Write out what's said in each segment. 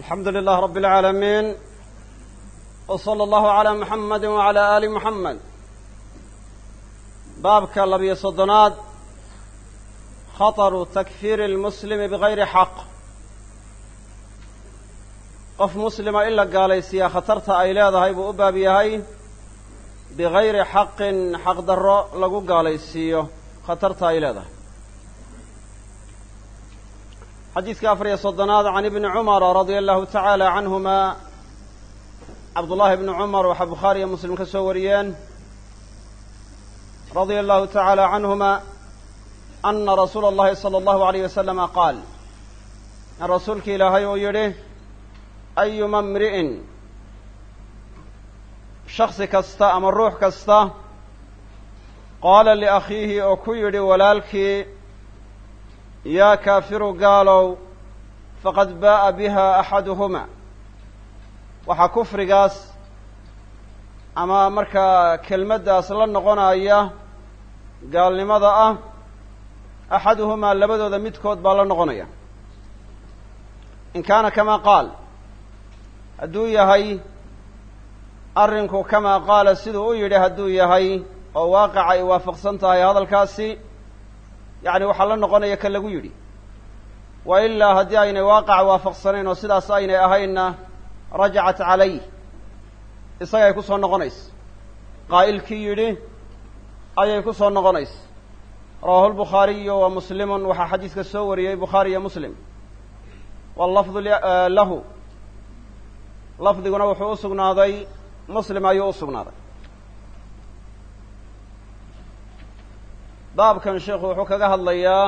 alxamdu lilah rab اlcaalamiin w slى allahu عalى muxamadi wعalى ali muxamed baabka labiyo soddonaad khaطru takfiiri اlmuslimi bigayri xaq qof muslima in la gaalaysiiyaa khatarta ay leedahay buu u baab yahay bigayri xaqin xaq darro lagu gaalaysiiyo khatarta ay leedahay xadiidka afar iyo soddonaad can ibni cumara radia allahu tacaala canhuma. Cabdullahi ibni cumar waxaa bukhaari iyo muslim ka soo wariyeen. Radia allahu tacaala canhuma ana rasuula allahi sala allahu alayh wasalama qaal in rasuulki ilaahay uu yidhi ayuma mri'in shaksi kasta ama ruux kasta qaala liakhiihi oo ku yidhi walaalkii yaa kaafiru gaalow faqad baa'a biha axaduhuma waxaa kufrigaas ama markaa kelmaddaas la noqonaya gaalnimada ah axaduhumaa labadooda midkood baa la noqonaya in kaana kamaa qaal hadduu yahay arrinku kamaa qaala siduu u yidhi hadduu yahay oo waaqaca ay waafaqsan tahay hadalkaasi yacni waxaa la noqonaya ka lagu yidhi. Wa ilaa haddii aynay waaqaca waafaqsanayn oo sidaas aynay ahaynna rajacat calayh isagay ku soo noqonaysa. Qaa'ilkii yidhi ayay ku soo noqonaysa. Rawahu lbukhaariyu wa muslimun waxaa xadiiska soo wariyey bukhaari iyo muslim. Wallafdu lahu. Lafdiguna wuxuu u sugnaaday muslim ayuu u baabkan sheikhu wuxuu kaga hadlayaa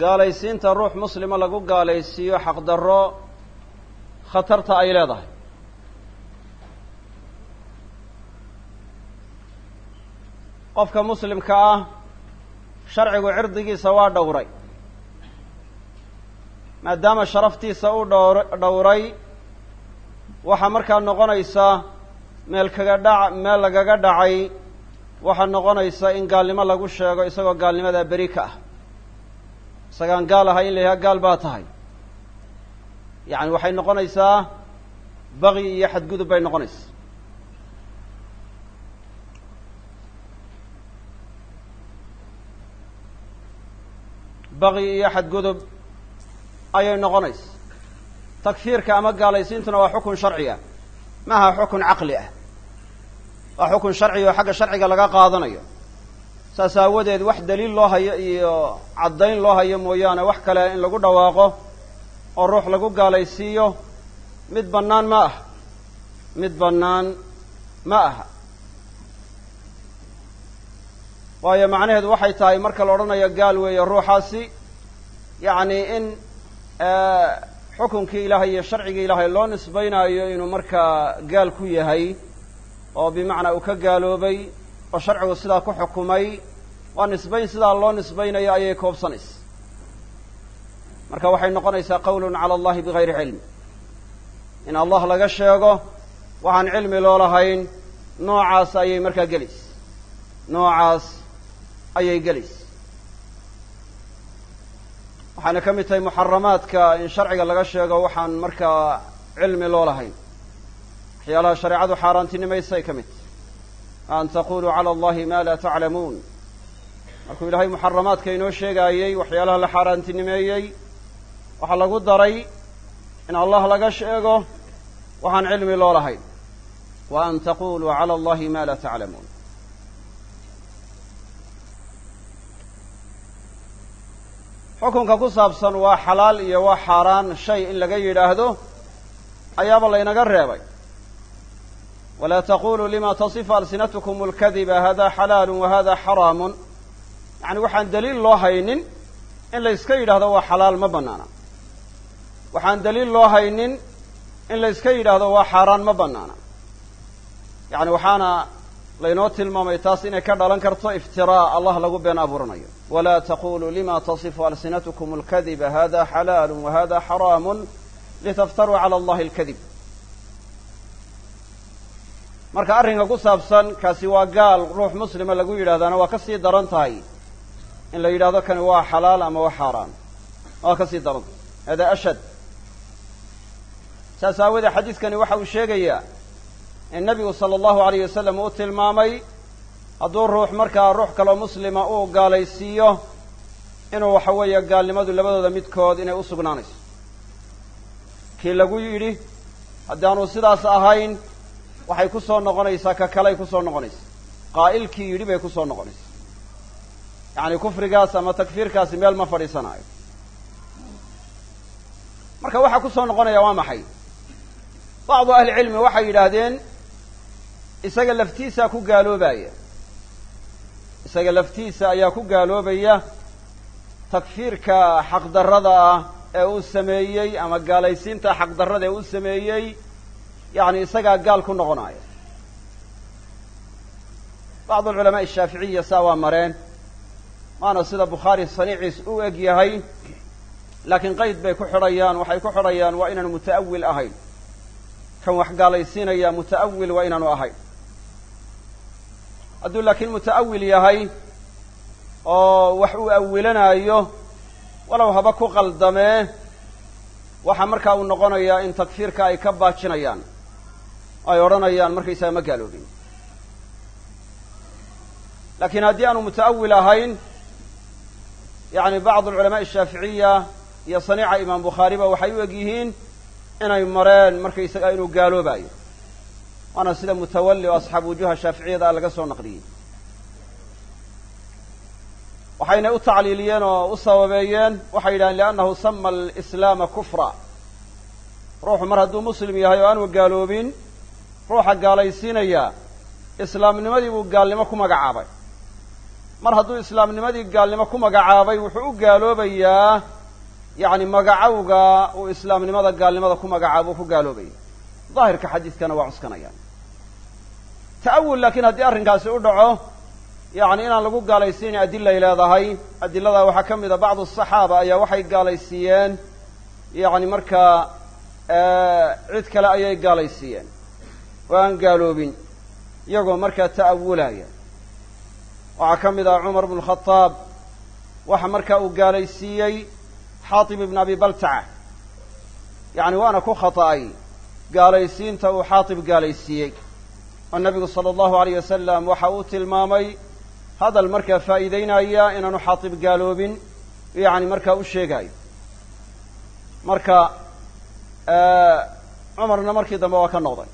gaalaysiinta ruux muslima lagu gaalaysiiyo xaqdarro khatarta ay leedahay. Qofka muslimka ah sharcigu cirdigiisa waa dhowray maadaama sharaftiisa u dhowr dhowray waxaa markaa noqonaysa meel kaga dhac meel lagaga dhacay waxaa noqonaysa in gaalnimo lagu sheego isagoo gaalnimadaa beri ka ah. Isagaan gaal ahay in la yidhaha gaal baa tahay. Yacni waxay noqonaysaa baqyi iyo xadgudub bay noqonaysaa baqyi iyo xadgudub ayay noqonaysa. Takfiirka ama gaalaysiintuna waa xukun sharci ah maaha xukun caqli ah waa xukun sharci oo xagga sharciga laga qaadanayo. Saas aawadeed wax daliil loo hayo iyo caddayn loo hayo mooyaane wax kale in lagu dhawaaqo oo ruux lagu gaalaysiiyo mid bannaan ma aha. Mid bannaan ma aha. Waayo macnaheedu waxay tahay marka la odhanayo gaal weeye ruuxaasi yacni in xukunkii ilaahay iyo sharcigii ilaahay loo nisbaynaayo inuu markaa gaal ku yahay oo bimacnaa uu ka gaaloobay oo sharcigu sidaa ku xukumay waa nisbayn sidaa loo nisbaynayo ayay koobsanaysa marka waxay noqonaysaa qawlun cala allahi bigayri cilm. In allah laga sheego waxaan cilmi loo lahayn noocaas ayay markaa gelaysa noocaas ayay gelaysa waxaana ka mid tahay muxaramaadka in sharciga laga sheego waxaan markaa cilmi loo lahayn waxyaalaha shareecadu xaaraantinimaysay ka mid. An taquluu cala allahi ma laa taclamuun markuu ilaahay muxaramaadka inoo sheegaayey waxyaalaha la xaaraantinimeeyey waxaa lagu daray in allah laga sheego waxaan cilmi loo lahayn. Wa an taquluu cala allahi ma laa taclamuun xukunka ku saabsan waa xalaal iyo waa xaaraan shay in laga yidhaahdo ayaaba laynaga reebay walaa taquluu lima tasifu alsinatkum اlkadiba hada xalaalu wa hada xaraamun yacni waxaan daliil loo haynin in la yska yidhahdo waa xalaal ma banaana waxaan daliil loo haynin in la yska yidhaahdo waa xaaraan ma banaana yacni waxaana laynoo tilmaamay taas inay ka dhalan karto iftiraa allah lagu been abuuranayo walaa taquluu lima tasifu alsinatkum اlkadiba hada xalaalu wa hada xaraamun litaftaruu cala allahi اlkadib marka arrinka ku saabsan kaasi waa gaal ruux muslima lagu yidhahdaana waa ka sii daran tahay. In la yidhahdo kani waa xalaal ama waa xaaraan. Waa ka sii daran. Tahay hada ashad. Saas aawadee xadiidkani waxa uu sheegayaa in nebigu sala allahu alayh wasalam uu tilmaamay hadduu ruux markaa ruux kaloo muslima uu gaalaysiiyo inuu waxa weeye gaalnimadu labadooda midkood inay u sugnaanayso. Kii lagu yidhi haddaanu sidaas ahayn waxay ku soo noqonaysaa ka kaley ku soo noqonaysa. Qaa'ilkii yidhi bay ku soo noqonaysa. Yacni kufrigaas ama takfiirkaasi meel ma fadhiisanaayo. Marka waxaa ku soo noqonaya waa maxay? Bacdu ahlicilmi waxay yidhaahdeen isaga laftiisaa ku gaaloobaya isaga laftiisa ayaa ku gaaloobaya takfiirka xaqdarrada ah ee uu sameeyey ama gaalaysiinta xaqdarrada ee uu sameeyey yacni isagaa gaal ku noqonaya bacdu alculamaai ashaaficiya saa waa mareen. Waana sida bukhaari saniiciis u eg yahay laakiin qayd bay ku xidhayaan waxay ku xidhayaan waa inaanu muta'awil ahayn. Kan wax gaalaysiinaya muta'awil waa inaanu ahayn. Hadduu laakiin muta'awil yahay oo wax uu awilanaayo walow haba ku qaldamee waxa markaa uu noqonayaa in takfiirka ay ka baajinayaan ay odhanayaan markaysaga ma gaaloobin. Laakiin haddii aanu muta'awil ahayn yacni bacdu alculamaai ashaaficiya iyo saniica imaam bukhaariba waxay u eg yihiin inay mareen markaysaga inuu gaaloobayo. Waana sida mutawalli oo asxaabu wujuha shaaficiyada ah laga soo naqliyey. Waxaynay u tacliiliyeen oo u sababeeyeen waxay yidhahdeen liannahu sama alislaama kufra. Ruuxu mar hadduu muslim yahay oo aanu gaaloobin ruuxa gaalaysiinaya islaamnimadii buu gaalnimo ku magacaabay. Mar hadduu islaamnimadii gaalnimo ku magacaabay wuxuu u gaaloobayaa yacni magacawga uu islaamnimada gaalnimada ku magacaabo ku gaaloobaya daahirka xadiidkana waa cuskanayaan ta'awul laakiin haddii arrinkaasi u dhaco yacni inaan lagu gaalaysiinin adilay leedahay adilada waxaa ka mid a bacdu asaxaaba ayaa waxay gaalaysiiyeen yacni markaa cid kale ayay gaalaysiiyeen oo aan gaaloobin iyagoo markaa ta'awulaya waxaa ka mid ah cumar bnu lkhadaab waxa markaa uu gaalaysiiyey xaatib ibn abi baltaca. Yacni waana ku khata'ay gaalaysiinta uu xaatib gaalaysiiyey. Oo nebigu sala allahu alayh wasalam waxa uu tilmaamay hadal markaa faa'iideynaya inaanu xaatib gaaloobin yacni markaa u sheegaayo marka cumarna markii dambe waa ka noqday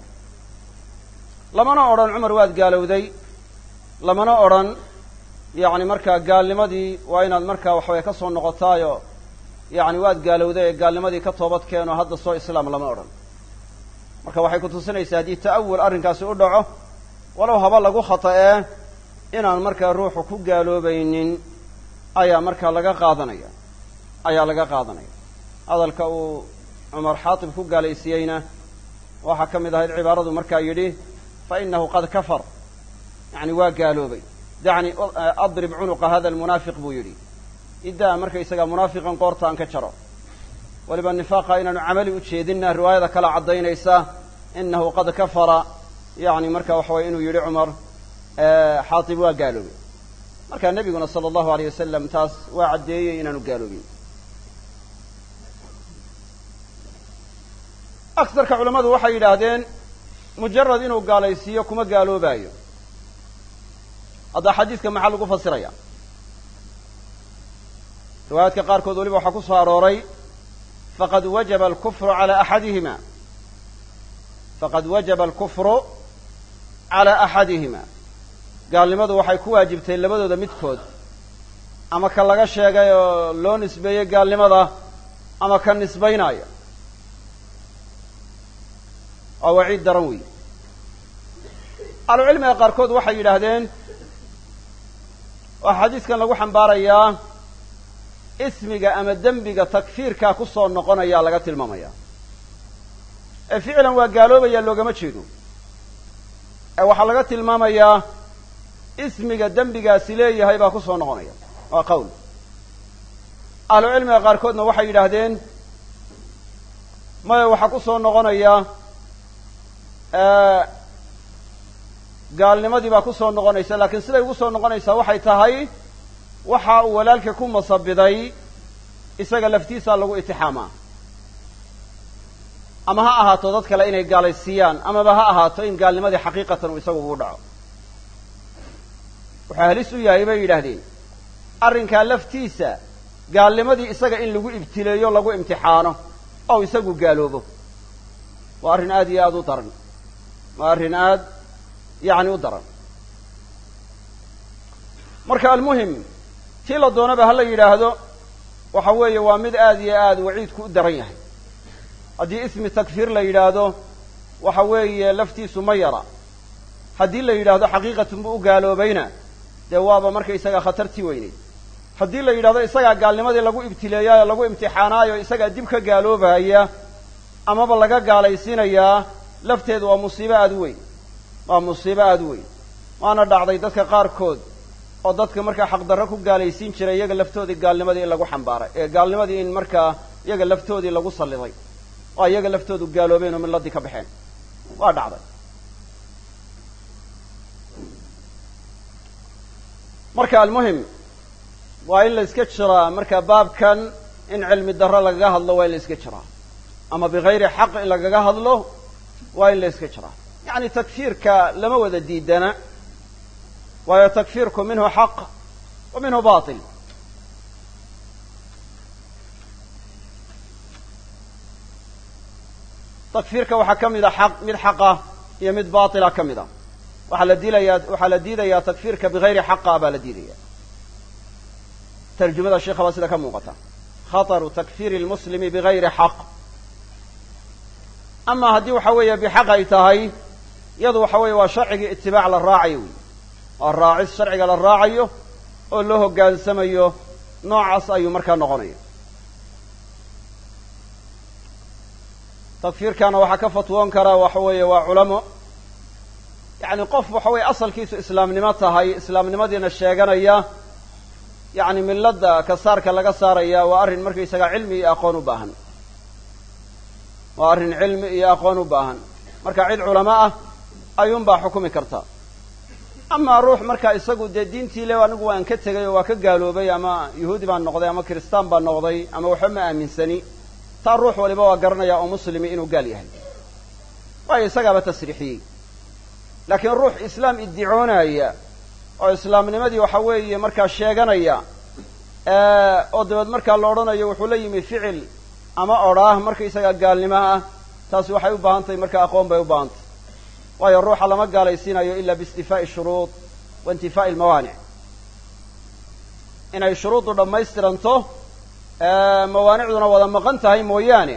lamana odhan cumar waad gaalowday. Lamana odhan yacni markaa gaalnimadii waa inaad markaa waxaweye ka soo noqotaayo. Yacni waad gaalowday ee gaalnimadii ka toobad keeno hadda soo islaam lama odhan. Marka waxay ku tusinaysaa haddii ta'awul arrinkaasi u dhaco walow haba lagu khata'ee inaan markaa ruuxu ku gaaloobaynin ayaa markaa laga qaadanaya. Ayaa laga qaadanaya. Hadalka uu cumar xaatib ku gaalaysiiyeyna waxaa ka mid ahayd cibaaradu markaa yidhi fa inahu qad kafar. Yacni waa gaaloobay. Dacni adrib cunuqa hada almunaafiq buu yidhi. Iddaa markaysagaa munaafiqan qoorta aan ka jaro. Weliba nifaaqa inaanu camali u jeedinna riwaayada kala caddaynaysa inahu qad kafara. Yacni marka waxa weye inuu yidhi cumar xaatib waa gaaloobay. Marka nebiguna sala allahu alayh wasalam taas waa caddeeyey inaanu gaaloobin. Aksarka culammadu waxay yidhaahdeen mujarad inuu gaalaysiiyo kuma gaaloobaayo hadda xadiidka maxaa lagu fasiraya? Riwaayaadka qaarkood weliba waxaa ku soo arooray faqad wajaba alkufru cala axadihima. Faqad wajaba alkufru cala axadihima. Gaalnimadu waxay ku waajibtay labadooda midkood. Ama ka laga sheegay oo loo nisbeeyey gaalnimada ama ka nisbaynaayo waa waciid daran weyi ahlucilmiga qaarkood waxay yidhaahdeen oo xadiidkan lagu xambaarayaa ismiga ama dembiga takfiirkaa ku soo noqonayaa laga tilmaamaya. Ee ficlan waa gaaloobaya loogama jeedo. Ee waxaa laga tilmaamayaa ismiga dembigaasi leeyahay baa ku soo noqonaya. Waa qowl. Ahlucilmiga qaarkoodna waxay yidhaahdeen maya waxaa ku soo noqonaya gaalnimadii baa ku soo noqonaysa laakiin siday ugu soo noqonaysaa waxay tahay waxa uu walaalka ku masabiday isaga laftiisaa lagu itixaamaa. Ama ha ahaato dad kale inay gaalaysiiyaan amaba ha ahaato in gaalnimadii xaqiiqatan uu isagu ugu dhaco. Wuxuu halis u yahay bay yidhaahdeen. Arrinkaa laftiisa gaalnimadii isaga in lagu ibtileeyo lagu imtixaano oo isagu gaaloobo. Waa arrin aad iyo aada u daran waa arrin aad yacni u daran. Marka almuhim tii la doonaba ha la yidhaahdo waxa weeye waa mid aad iyo aad waciidku u daran yahay. Haddii ismi takfiir la yidhaahdo waxa weeye laftiisu ma yara. Haddii la yidhaahdo xaqiiqatun buu u gaaloobayna dee waaba markaysaga khatartii weyneyd haddii la yidhahdo isagaa gaalnimadii lagu ibtileeyaayo lagu imtixaanaayo isagaa dib ka gaaloobaya amaba laga gaalaysiinayaa lafteedu waa musiibo aada u weyn. Waa musiibo aada u weyn. Waana dhacday dadka qaarkood oo dadka markaa xaqdarro ku gaalaysiin jiray iyaga laftoodii gaalnimadii in lagu xambaaray ee gaalnimadii in markaa iyaga laftoodii lagu salliday oo iyaga laftoodu gaaloobeen oo milladii ka baxeen. Waa dhacday. Marka almuhim waa in la iska jiraa marka baabkan in cilmi darro lagaga hadlo waa in la iska jiraa. Ama bigayri xaq in lagaga hadlo waa in la iska jiraa yacni takfiirka lama wada diidana waayo takfiirku minhu xaq wa minhu batil takfiirka waxaa ka mid a xaq mid xaqa iyo mid batila ka mid a. Waxaa la diilayaa waxaa la diidayaa takfiirka bigayri xaqa baa la diidaya tarjumada sheikha baa sida ka muuqata. Khataru takfiiri lmuslimi bigayri xaq ama haddii waxa weeye bixaq ay tahay iyadu waxa weeye waa sharcigii itibaac la raacayo wey waa raacis sharciga la raacayo oo loo hoggaansamayo noocaas ayuu markaa noqonaya takfiirkana waxaa ka fatwoon karaa waxa weeye waa culamo. Yacni qof waxa weeye asalkiisu islaamnimo tahay islaamnimadiina sheeganaya yacni milladda kasaarka laga saaraya waa arrin markaysagaa cilmi iyo aqoon u baahan waa arrin cilmi iyo aqoon u baahan. Marka cid culamo ah ayuunbaa xukumi karta. Amaa ruux markaa isagu dee diintii le anigu waan ka tegay oo waa ka gaaloobay ama yuhuudi baan noqday ama kiristaan baan noqday ama waxba ma aaminsani taa ruux waliba waa garanaya oo muslimi inuu gaal yahay. Waayo isagaaba tasriixiyey. Laakiin ruux islaam iddicoonaya oo islaamnimadii waxa weeye markaa sheeganaya oo dabeed markaa la odhanayo wuxuu la yimi ficil ama odhaah markaysagaa gaalnimo ah taasi waxay u baahan tahay markaa aqoon bay u baahan tahay waayo ruuxa lama gaalaysiinayo ila biistifaa'i shuruud wa intifaa'i almawaanic inay shuruuddu dhammaystiranto mawaanicduna wada maqan tahay mooyaane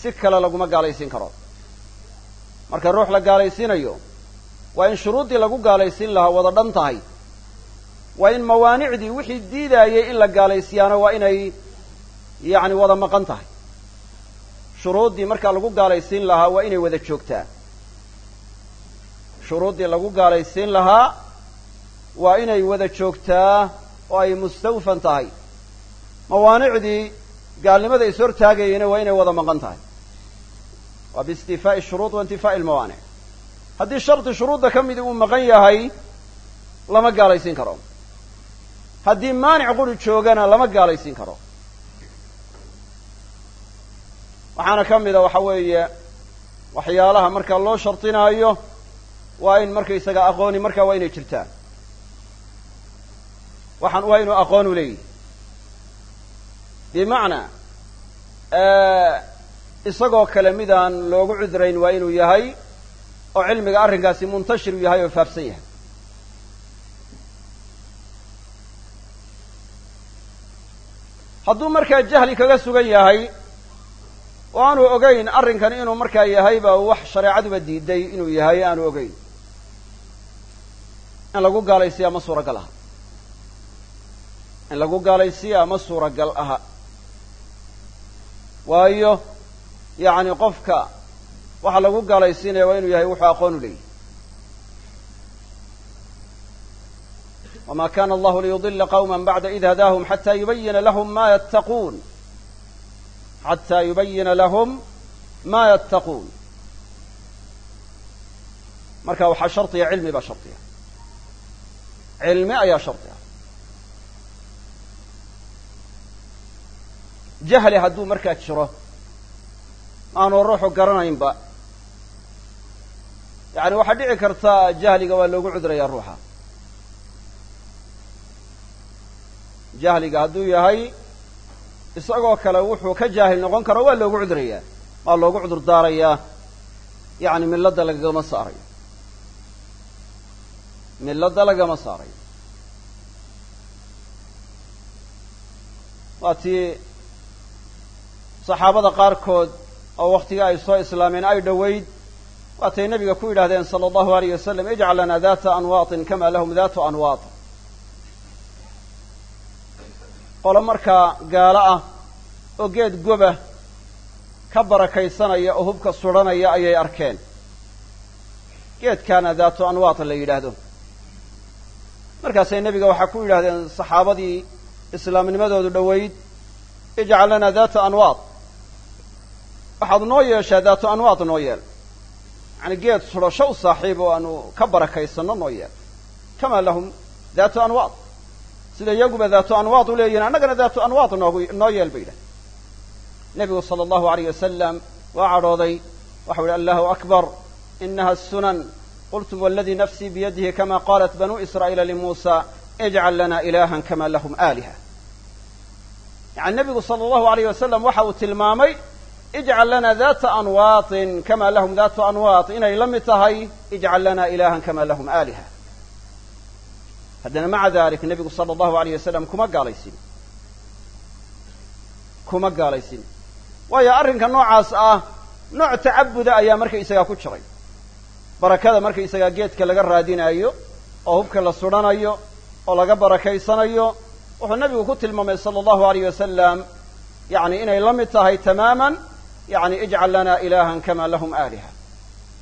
si kale laguma gaalaysiin karo. Marka ruux la gaalaysiinayo waa in shuruuddii lagu gaalaysiin lahaa wada dhan tahay. Waa in mawaanicdii wixii diidaayay in la gaalaysiyaano waa inay yacni wada maqan tahay shuruuddii markaa lagu gaalaysiin lahaa waa inay wada joogtaa. Shuruuddii lagu gaalaysiin lahaa waa inay wada joogtaa oo ay mustawfan tahay. Mawaanicdii gaalnimada is hortaagayeyna waa inay wada maqan tahay. Waa biistifaa'i shuruud wa intifaa'i haddii shardi shuruudda ka midi uu maqan yahay lama gaalaysiin karo. Haddii maanic quri joogana lama gaalaysiin karo waxaana ka mida waxa weeye waxyaalaha markaa loo shardinaayo waa in markaysaga aqooni markaa waa inay jirtaa waxaan waa inuu aqoon u leeyihi bimacnaa isagoo kale midaan loogu cudrayn waa inuu yahay oo cilmiga arrinkaasi muntashir u yahay oo faafsan yahay. Hadduu markaa jahli kaga sugan yahay oo aanu ogeyn arrinkan inuu markaa yahayba wax shareecaduba diiday inuu yahay aanu ogeyn. In lagu gaalaysiyaa ma suuragal aha. In lagu gaalaysiyaa ma suuragal aha. Waayo yacni qofka waxaa lagu gaalaysiinaya waa inuu yahay wuxuu u leeyahy wma kana allahu liyudila qawma bacda id hadaahum xata yubayina lahum ma yattaquun xataa yubayina lahum ma yattaquun marka waxaa shardiya cilmi baa shardiya cilmi ayaa shardi ah jahli hadduu markaa jiro aanu ruuxu garanaynba yacni waxaa dhici karta jahliga waa loogu cudurayaa ruuxa jahliga hadduu yahay isagoo kale wuxuu ka jaahil noqon karo waa loogu cudurayaa waa loogu cudur daarayaa yacni milladda lagagama saarayo. Milladda lagama saarayo. Waa tii saxaabada qaarkood oo waktiga ay soo islaameen ay dhoweyd waatay nabiga ku yidhahdeen sala allahu alayh wasalam ijcal lana data anwaatin kama lahum datu anwaat qolo markaa gaalo ah oo geed goba ka barakaysanaya oo hubka sudhanaya ayay arkeen. Geedkaana daatu anwaat la yidhaahdo. Markaasay nebiga waxaa ku yidhahdeen saxaabadii islaamnimadoodu dhoweyd ijcal lana data anwaat. Waxaad noo yeeshaa daatu anwaat noo yeel. Yani geed sudhasho u saaxiib oo aanu ka barakaysanno noo yeel. Kama lahum daatu anwaat sida iyaguba daatu anwaat u leeyihiin annagana daatu anwaat noogu noo yeel ba yidhaha nebigu sala allahu alayh wasalam waa cadhooday waxau yihi allahu akbar inaha sunan. Qultum waladii nafsii biyadihi kama qalat banuu israa'iila limuusa ijcal lana ilahan kama lahum aaliha. Yani nebigu sala allahu alayh wasalam waxa uu tilmaamay ijcal lana data anwaatin kama lahum datu anwaat. Inay la mid tahay ijcal lana ilahan kama lahum aaliha haddana maca dalik nebigu sala allahu alayh wasalam kuma gaalaysin. Kuma gaalaysin. Waayo arrinka noocaas ah nooc tacabuda ayaa markaysagaa ku jiray. Barakada markaysagaa geedka laga raadinaayo oo hubka la sudhanayo oo laga barakaysanayo wuxuu nabigu ku tilmaamay sala allahu alayh wasalam yani inay la mid tahay tamaaman yani ijcal lana ilahan kama lahum aaliha.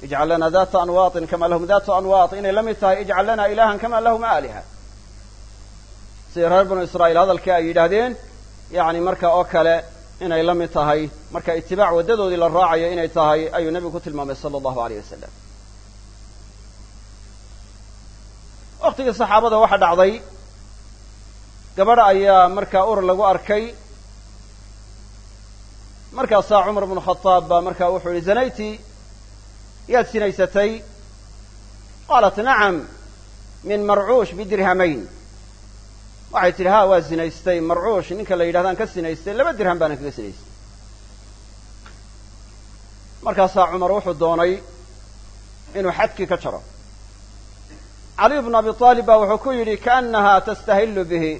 Ijcal lana data anwaatin kama lahum datu anwaat inay la mid tahay ijcal lana ilahan kama lahum aaliha sida reer banu israa'iil hadalkii ay yidhaahdeen yani marka oo kale inay la mid tahay marka itibaac waddadoodii la raacayo inay tahay ayuu nebigu ku tilmaamay sala allahu alayh wasalam waktigii saxaabada waxaa dhacday gabadha ayaa markaa ur lagu arkay. Markaasaa cumar bnu khadaab baa markaa wuxuu yihi zanayti yaad sinaysatay? Qaalat nacam min marcuush bidirhamayn waxay tidhi ha waa sinaystay marcuush ninka la yidhahdaan ka sinaystay laba dirham baana kaga sinaystay. Markaasaa cumar wuxuu doonay inuu xadkii ka jaro. Caliy bnu abi aalib baa wuxuu ku yidhi kaannaha tastahillu bihi.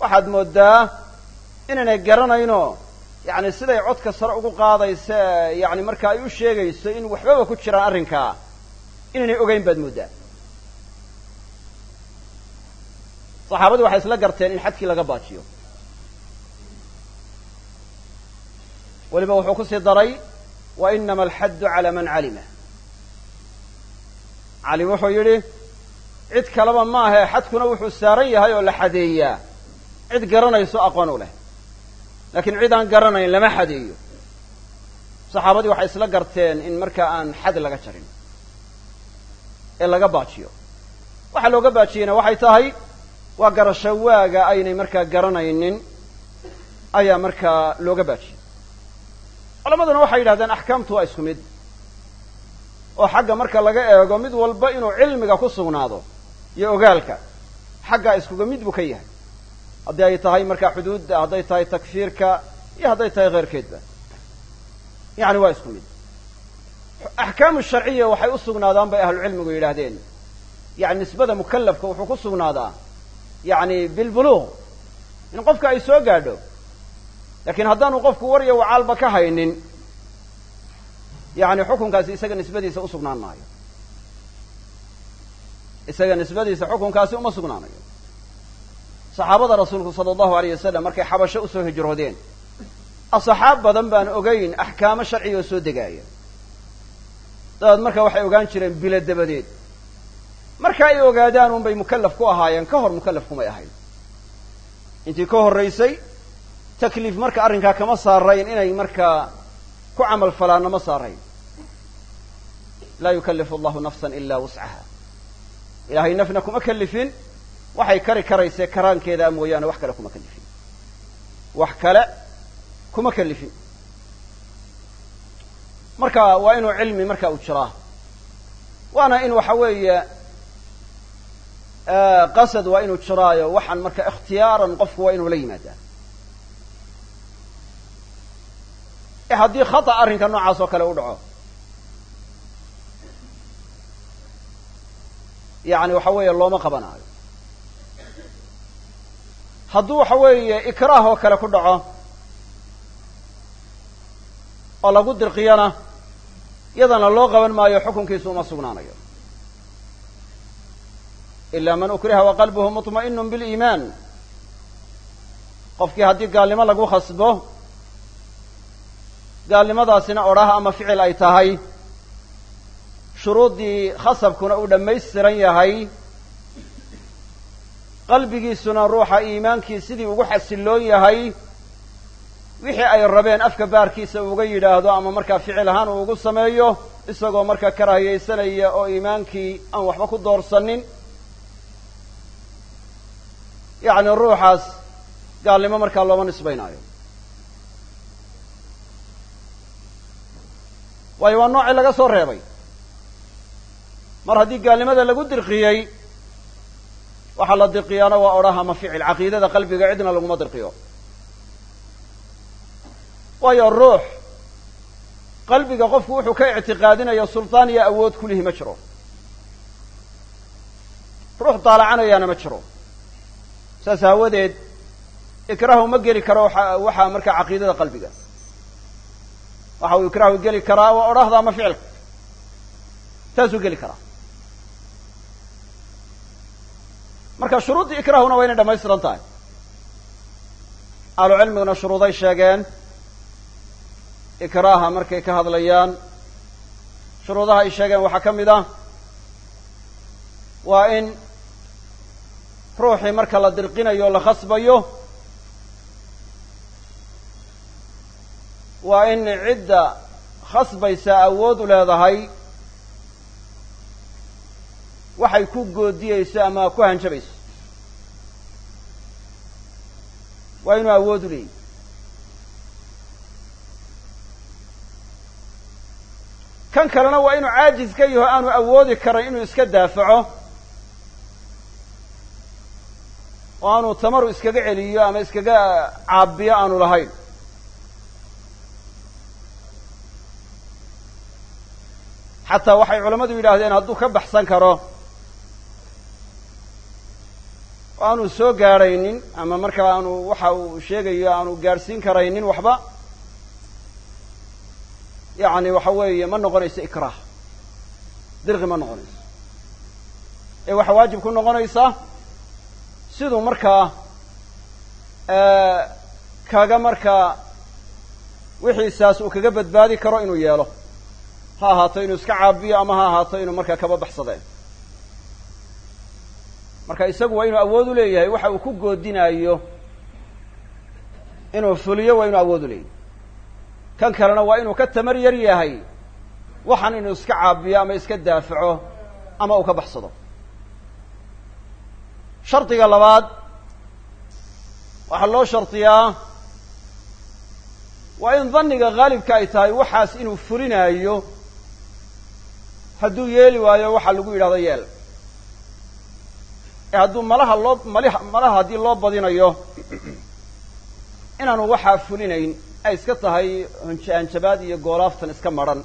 Waxaad moodaa inaynay garanayno yani siday codka sare ugu qaadaysa yani marka ay u sheegayso in waxbaba ku jiraan arrinkaa inaynay ogeyn baad mooddaa saxaabadii waxay isla garteen in xadkii laga baajiyo. Weliba wuxuu ku sii daray wa inama alxaddu cala man calima. Cali wuxuu yidhi cid kaleba maahe xadkuna wuxuu saaran yahay oo la xadeeyaa cid garanayso aqoon u leh. Laakiin cid aan garanayn lama xadeeyo. Saxaabadii waxay isla garteen in markaa aan xad laga jarin ee laga baajiyo. Waxaa looga baajiyeyna waxay tahay waa garasho waaga aynay markaa garanaynin ayaa markaa looga baajiyey. Culamaduna waxay yidhahdeen axkaamtu waa isku mid. Oo xagga marka laga eego mid walba inuu cilmiga ku sugnaado iyo ogaalka xaggaa iskuga mid buu ka yahay. Haddii ay tahay markaa xuduudda hadday tahay takfiirka iyo hadday tahay keyrkeedba yani waa isku mid. Axkaamu sharciya waxay u sugnaadaan bay ahlucilmigu yidhaahdeen. Yani nisbada mukalafka wuxuu ku sugnaadaa yani bilbuluuq in qofka ay soo gaadho. Lakiin haddaanu qofku war iyo wacaalba ka haynin yani xukunkaasi isaga nisbadiisa usugnaan maayo. Isaga nisbadiisa xukunkaasi uma sugnaanayo. Saxaabada rasuulku sala allahu alayh wasalam markay xabasho u soo hijroodeen asxaab badan baan ogeyn axkaamo sharciga oo soo degaaya dabeed marka waxay ogaan jireen bilo dabadeed marka ay ogaadaan unbay mukallaf ku ahaayeen ka hor mukallaf kumay ahayn intii ka horraysay takliif marka arrinkaa kama saarayn inay markaa ku camal falaanna ma saarayn. Laa yukallifu allahu nafsan ilaa wuscaha ilaahay nafna kuma kalifin waxay kari karaysee karaankeedaa mooyaane wax kale kuma kalifin wax kale kuma kalifin marka waa inuu cilmi marka u jiraa. Waana in waxa weeye qasad waa inuu jiraayo waxaan marka ikhtiyaaran qofku waa inuu la yimaadaa haddii khata arrinka noocaas oo kale u dhaco yani waxa weeye looma qabanaayo hadduu waxa weeye ikraah oo kale ku dhaco oo lagu dirqiyana yadana loo qaban maayo xukunkiisu uma sugnaanayo ila man ukriha wa qalbuhu muطma'inu biliimaan qofkii haddii gaalnimo lagu khasbo gaalnimadaasina odhah ama ficil ay tahay shuruuddii khasabkuna uu dhammaystiran yahay qalbigiisuna ruuxa iimaankii sidii ugu xasiloon yahay wixii ay rabeen afka baarkiisa uga yidhaahdo ama markaa ficil ahaan uu ugu sameeyo isagoo markaa karaahiyaysanaya oo iimaankii aan waxba ku doorsanin yacni ruuxaas gaalnimo markaa looma nisbaynaayo. Waayo waa noocii laga soo reebay. Mar haddii gaalnimada lagu dirqiyey waxaa la dirqiyaana waa odhah ama ficil caqiidada qalbiga cidna laguma dirqiyo. Waayo ruux qalbiga qofku wuxuu ka ictiqaadinayo sultaan iyo awood kulihi ma jiro. Ruux daalacanayaana ma jiro saas aawadeed ikraahu ma geli karo waxaa markaa caqiidada qalbiga. Waxa uu ikraahu geli karaa waa odhahda ama ficilka? Taasuu geli karaa. Marka shuruuddii ikraahuna waa inay dhamaystiran tahay. Ahlu cilmiguna shuruuday sheegeen ikraaha markay ka hadlayaan shuruudaha ay sheegeen waxaa ka mid ah waa in ruuxii marka la dirqinayo o la khasbayo waa in cidda khasbaysa awood u leedahay waxay ku goodiyeyso ama ku hanjabayso waa inuu awood u leeyahy kan kalena waa inuu caajiz ka yaho aanu awoodi karan inuu iska daafaco oo aanu tamaru iskaga celiyo ama iskaga caabiyo aanu lahayn. Xataa waxay culammadu yidhaahdeen hadduu ka baxsan karo oo aanu soo gaadhaynin ama markaa aanu waxa uu sheegayo aanu gaadhsiin karaynin waxba yacni waxa weeye ma noqonayso ikraah. Dirqi ma noqonayso. Ee waxaa waajib ku noqonaysaa siduu markaa kaga markaa wixiisaas uu kaga badbaadi karo inuu yeelo. Ha ahaato inuu iska caabiyo ama ha ahaato inuu markaa kaba baxsadeen. Marka isagu waa inuu awood u leeyahay waxa uu ku goodinaayo inuu fuliyo waa inuu awood u leeyahay. Kan kalena waa inuu ka tamar yar yahay waxaan inuu iska caabiyo ama iska daafaco ama uu ka baxsado shardiga labaad waxaa loo shardiyaa waa in dhanniga haalibka ay tahay waxaas inuu fulinaayo hadduu yeeli waayo waxaa lagu yidhahdo yeel. Ee hadduu malaha loo malha malaha haddii loo badinayo inaanu waxaa fulinayn ay iska tahay hanjabaad iyo goolaaftan iska madran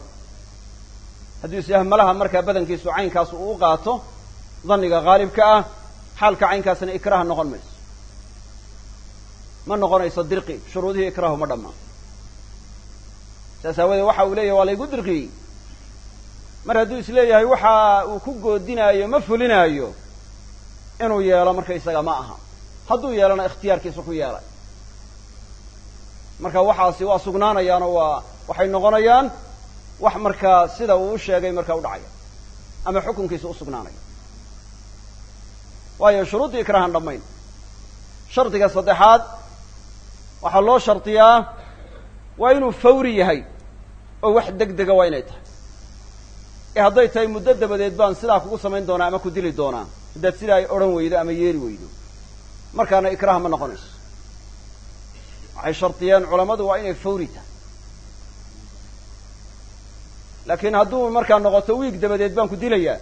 hadduu is yahay malaha markaa badankiisu caynkaas uu u qaato dhanniga haalibka ah xaalka caynkaasna ikraah noqon mayso. Ma noqonayso dirqi shuruudihii ikraahu ma dhammaan. Saas aawadeed waxa uu leeyahay waa laygu dirqiyey. Mar hadduu is leeyahay waxa uu ku goodinaayo ma fulinaayo inuu yeelo markaysaga ma aha. Hadduu yeelona ikhtiyaarkiisa ku yeelay. Marka waxaasi waa sugnaanayaanoo waa waxay noqonayaan wax markaa sida uu u sheegay markaa u dhacaya ama xukunkiisa u sugnaanaya waayo shuruuddii ikraahan dhammayn. Shardiga saddexaad waxaa loo shardiyaa waa inuu fawri yahay oo wax deg dega waa inay tahay. Ee hadday tahay muddo dabadeed baan sidaa kugu samayn doonaa ama ku dili doonaa. Haddaad sidaa ay odhan weydo ama yeeli weydo. Markaana ikraah ma noqonayso. Waxay shardiyeen culammadu waa inay fawri tahay. Laakiin hadduu markaa noqoto wiig dabadeed baan ku dilayaa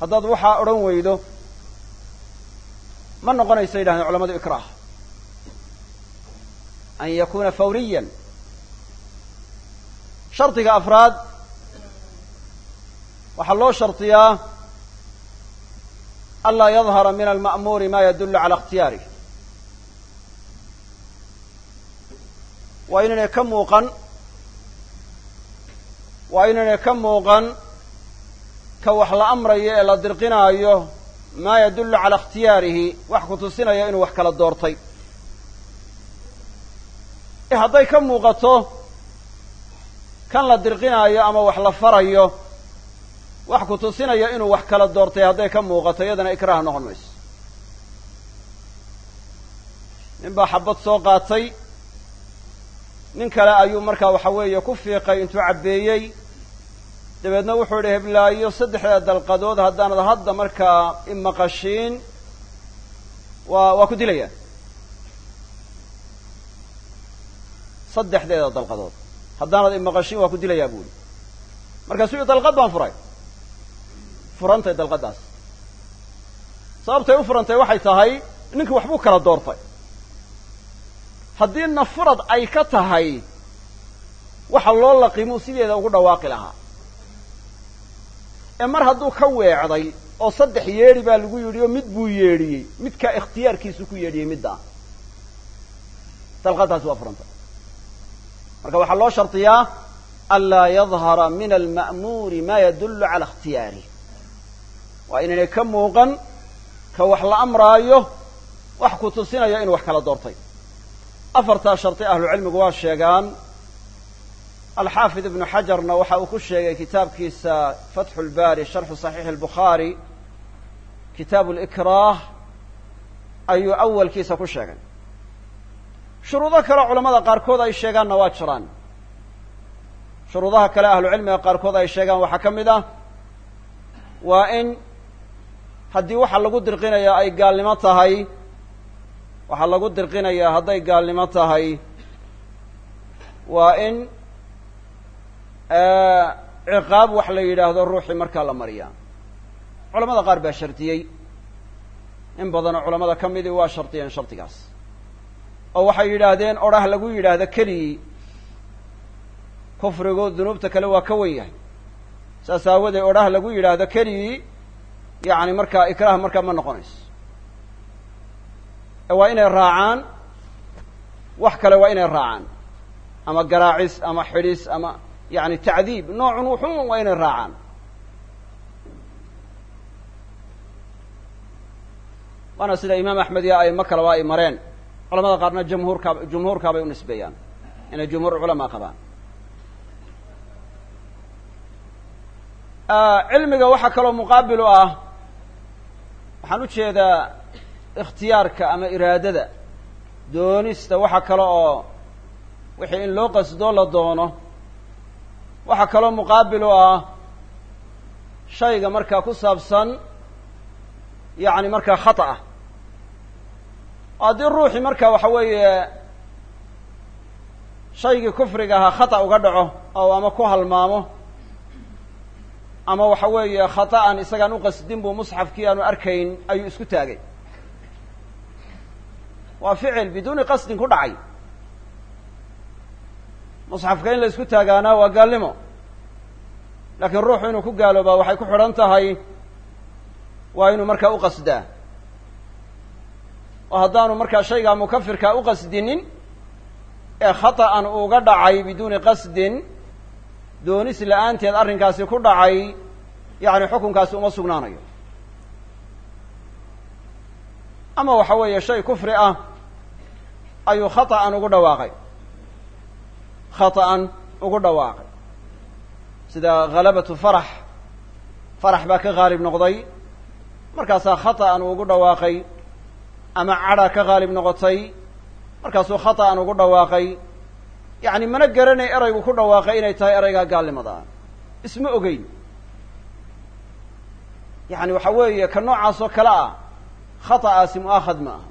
haddaad waxaa odhan weydo ma noqonayso yidhahdeen culamadu ikraah. An yakuna fawriyan. Shardiga afraad waxaa loo shardiyaa anlaa yadhara min alma'muuri ma yadullu cala اkhtiyaarih waa inaynay ka muuqan waa inaynay ka muuqan ka wax la amrayo ee la dirqinaayo maa yadullu cala ikhtiyaarihi wax ku tusinaya inuu wax kala doortay. Ee hadday ka muuqato kan la dirqinaayo ama wax la farayo wax ku tusinaya inuu wax kala doortay hadday ka muuqato iyadana ikraah noqon mayso. Nin baa xabad soo qaatay nin kale ayuu markaa waxa weeye ku fiiqay intuu cabbeeyey dabeedna wuxuu idhi heblaayo saddexda dalqadood haddaanad hadda markaa imaqashiin waa waa ku dilayaan. Saddexdeeda dalqadood haddaanad imaqashiin waa ku dilayaa buuli markaasuu i dalqad baan furay. Furantay dalqadaas sababtay u furantay waxay tahay ninkii waxbuu kala doortay. Haddii nafurad ay ka tahay waxa loo laqimuu sideeda ugu dhawaaqi lahaa ee mar hadduu ka weecday oo saddex yeedhi baa lagu yidhi oo mid buu yeedhiyey midkaa ikhtiyaarkiisu ku yeedhiyey middaa dalqadaasi waa furantay marka waxaa loo shardiyaa anlaa yadhara min alma'muuri ma yadullu cala ikhtiyaarih waa inaynay ka muuqan ka wax la amraayo wax ku tusinaya inuu wax kala doortay. Afartaa sharti ahlucilmigu waa sheegaan alxaafid ibnu xajarna waxa uu ku sheegay kitaabkiisa fatxu lbaari sharxu saxiixi albukhaari kitaabu likraah ayuu awalkiisa ku sheegay. Shuruudo kale culamada qaarkood ay sheegaanna waa jiraan. Shuruudaha kale ahlucilmiga qaarkood ay sheegaan waxaa ka mid ah waa in haddii waxa lagu dirqinayaa ay gaalnimo tahay waxaa lagu dirqinayaa hadday gaalnimo tahay waa in ciqaab wax la yidhaahdo ruuxii markaa la mariyaa. Culamada qaar baa shardiyey in badanoo culamada ka midii waa shardiyeen shardigaas oo waxay yidhaahdeen odhah lagu yidhaahdo keligii kufrigu dunuubta kale waa ka wen yahay. Saas aawadeed odhah lagu yidhaahdo keligii yacni markaa ikraah markaa ma noqonayso ee waa inay raacaan wax kale waa inay raacaan. Ama garaacis ama xidhis ama yani tacdiib noocun wuxuun waa inay raacaan. Waana sida imaam axmed iyo aimo kaleba ay mareen. Culamada qaarna jumhuurkaa jumhuurkaabay u nisbeeyaan. Inay jumhuur culamaa qabaan. Cilmiga waxaa kaloo muqaabil u ah waxaan u jeedaa ikhtiyaarka ama iraadada doonista waxa kale oo wixii in loo qasdoo la doono waxaa kaloo muqaabil u ah shayga markaa ku saabsan yacni markaa khata ah. Haddii ruuxii marka waxa weeye shaygii kufriga ahaa khata uga dhaco oo ama ku halmaamo ama waxa weeye khata'an isagaan u qasdin buu musxafkii aanu arkayn ayuu isku taagay. Waa ficil biduuni qasdin ku dhacay musxafka in la isku taagaana waa gaalnimo. Laakiin ruuxu inuu ku gaaloobaa waxay ku xidhan tahay waa inuu markaa u qasdaa. Oo haddaanu markaa shaygaa mukafirkaa u qasdinin ee khata'an uga dhacay biduuni qasdin doonis la'aanteed arrinkaasi ku dhacay yacni xukunkaasi uma sugnaanayo. Ama waxa weeye shay kufri ah ayuu khata'an ugu dhawaaqay khata'an ugu dhawaaqay. Sida ghalabatu farax. Farax baa ka haalib noqday. Markaasaa khata'an ugu dhawaaqay ama cadha ka haalib noqotay markaasuu khata'an ugu dhawaaqay. Yacni mana garanay eraygu ku dhawaaqay inay tahay eraygaa gaalnimada isma ogeyn. Yacni waxa weeye ka noocaas oo kale ah khata'aasi mu'aakhad ma aha.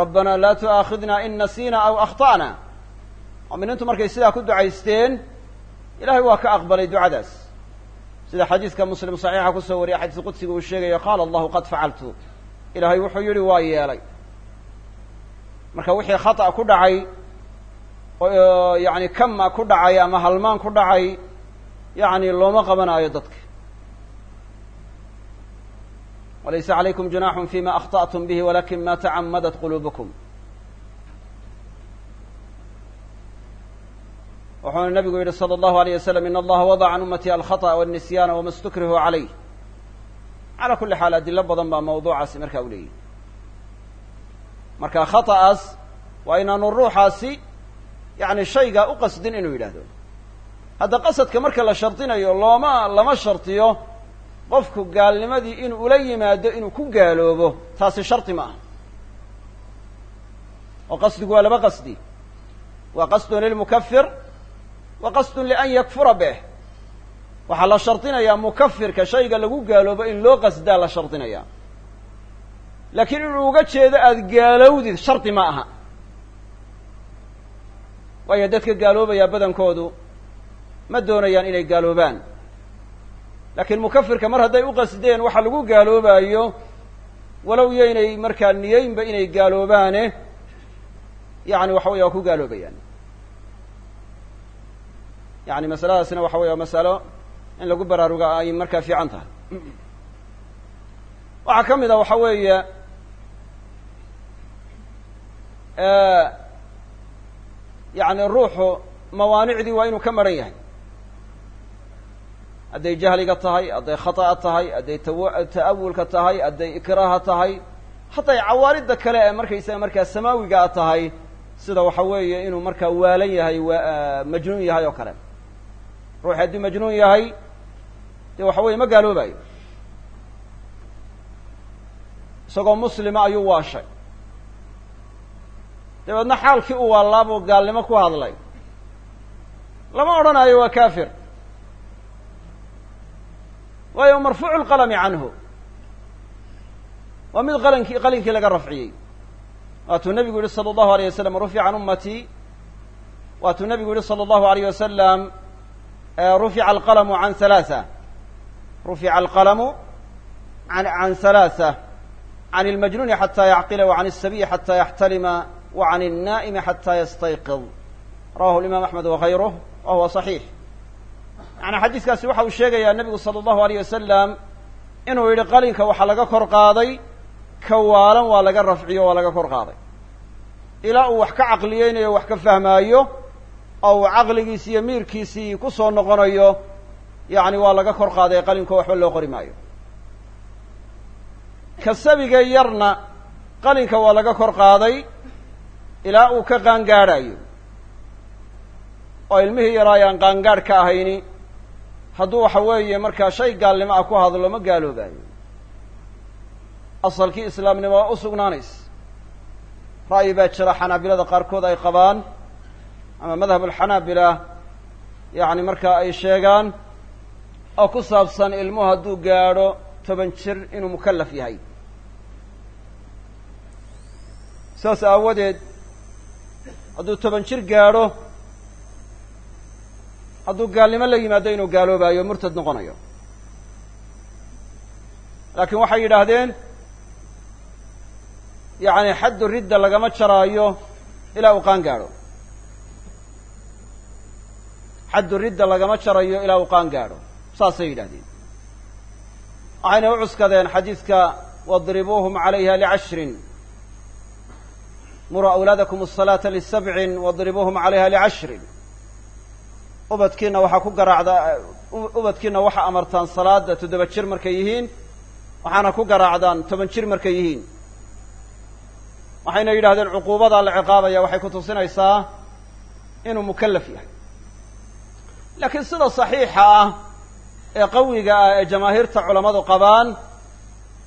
Rabbana laa tu'aakhidna in nasiina aw akhta'na mu'miniintu markay sidaa ku ducaysteen ilahay waa ka aqbalay ducadaas sida xadiiska muslim saxiixa ku soo wariyay xadiis qudsiga uu sheegayo qaala allahu qad facaltu ilaahay wuxuu yidhi waa yeelay marka wixii khata ku dhacay yani kama ku dhacay ama halmaan ku dhacay yani looma qabanaayo dadka walaysa calaykum junaxun fima akhطأtum bihi walakin ma tacamadat qulubukum wuxuuna nabigu yihi slى اllahu alayه waslm in allaha wadaca can umati alkhaطأ wالnisyaana wama stukrihu calayh calى kuli xaal adilo badan baa mawduucaasi markaa u leeyihi marka khaطa'aas waa inaanu ruuxaasi yani shaygaa u qasdin inuu yidhaahdo hadda qasadka marka la shardinayo looma lama shardiyo qofku gaalnimadii inuu ula yimaado inuu ku gaaloobo taasi shardi ma aha oo qasdigu waa laba qasdi waa qasdun lilmukafir wa qasdun lian yakfura beh waxaa la shardinayaa mukafirka shayga lagu gaaloobo in loo qasdaa la shardinayaa laakiin inuu uga jeedo aada gaalowdid shardi ma aha. Waayo dadka gaaloobayaa badankoodu ma doonayaan inay gaaloobaan. Laakiin mukafirka mar hadday u qasdeen waxa lagu gaaloobaayo walow yaynay markaa niyeynba inay gaaloobaane yani waxa weya waa ku gaaloobayaan yani masaladaasina waxa waa masalo in lagu baraaruga ay markaa fiican tahay. Waxaa ka mid a waxa weeye yani ruuxu mawaanicdii waa inuu ka maran yahay. Hadday jahliga tahay hadday khata'a tahay hadday ta'awulka tahay hadday ikraaha tahay hadday cawaalidda kale ee markaysaga markaa samaawigaa tahay sida waxa weeye inuu markaa waalan yahay majnuun yahay oo kale ruux haddii majnuun yahay dee waxa weeye ma gaaloobayo isagoo muslima ayuu waashay dabeedna xaalkii u waalaabuu gaalnimo ku hadlay lama odhanayo waa kafir waayo marfuucu lqalami canhu waa mid qalankii qalinkii laga rafciyey waatuu nabigu yihi salى اllahu alayه wasalam rufica can ummati waatuu nabigu yihi salى اllahu alayh wasalam rufica alqalamu can halaثa rufica alqalamu an can halaثa can اlmajnuuni xata yacqila wa can الsabiyi xata yaxtalima wa can الnaa'imi xata yastayqid rawahu imam axmed wagayruh wa huwa صaxiix yani xadiiskaasi waxa uu sheegayaa nebigu salى اllahu alayh wasalam inuu yidhi qalinka waxaa laga kor qaaday ka waalan waa laga rafciyo waa laga kor qaaday ilaa uu wax ka caqliyeynayo wax ka fahmaayo oo uu caqligiisi iyo miirkiisii ku soo noqonayo yacni waa laga kor qaaday qalinko waxba loo qori maayo. Ka sabiga yarna qalinka waa laga kor qaaday ilaa uu ka qaangaadhayo oo ilmihii yaraa ayaan qaangaadh ka ahayni hadduu waxa weeye markaa shay gaalnimo ah ku hadlo ma gaaloobayo asalkii islaamnimo waa u sugnaanaysa ra'yi baa jira xanaabilada qaarkood ay qabaan ama madhab alxanaabila yacni markaa ay sheegaan oo ku saabsan ilmuhu hadduu gaadho toban jir inuu mukallaf yahay. Saas aawadeed hadduu toban jir gaadho hadduu gaalnimo la yimaado inuu gaaloobaayo murtad noqonayo. Laakiin waxay yidhaahdeen yacni xaddu ridda lagama jaraayo ilaa uu qaan gaadho xaddu ridda lagama jarayo ilaa uu qaan gaadho. Saasay yidhahdeen waxayna u cuskadeen xadiidka wadribuuhum calayha licashrin muruu awlaadakum asalaata lisabcin wadribuuhum calayha licashrin ubadkiina waxaa ku garaacda ubadkiina waxaa amartaan salaada toddoba jir markay yihiin waxaana ku garaacdaan toban jir markay yihiin. Waxayna yidhahdeen cuquubadaa la ciqaabaya waxay ku tusinaysaa inuu mukallaf yahay laakiin sida saxiixa ah ee qawiga ah ee jamaahiirta culammadu qabaan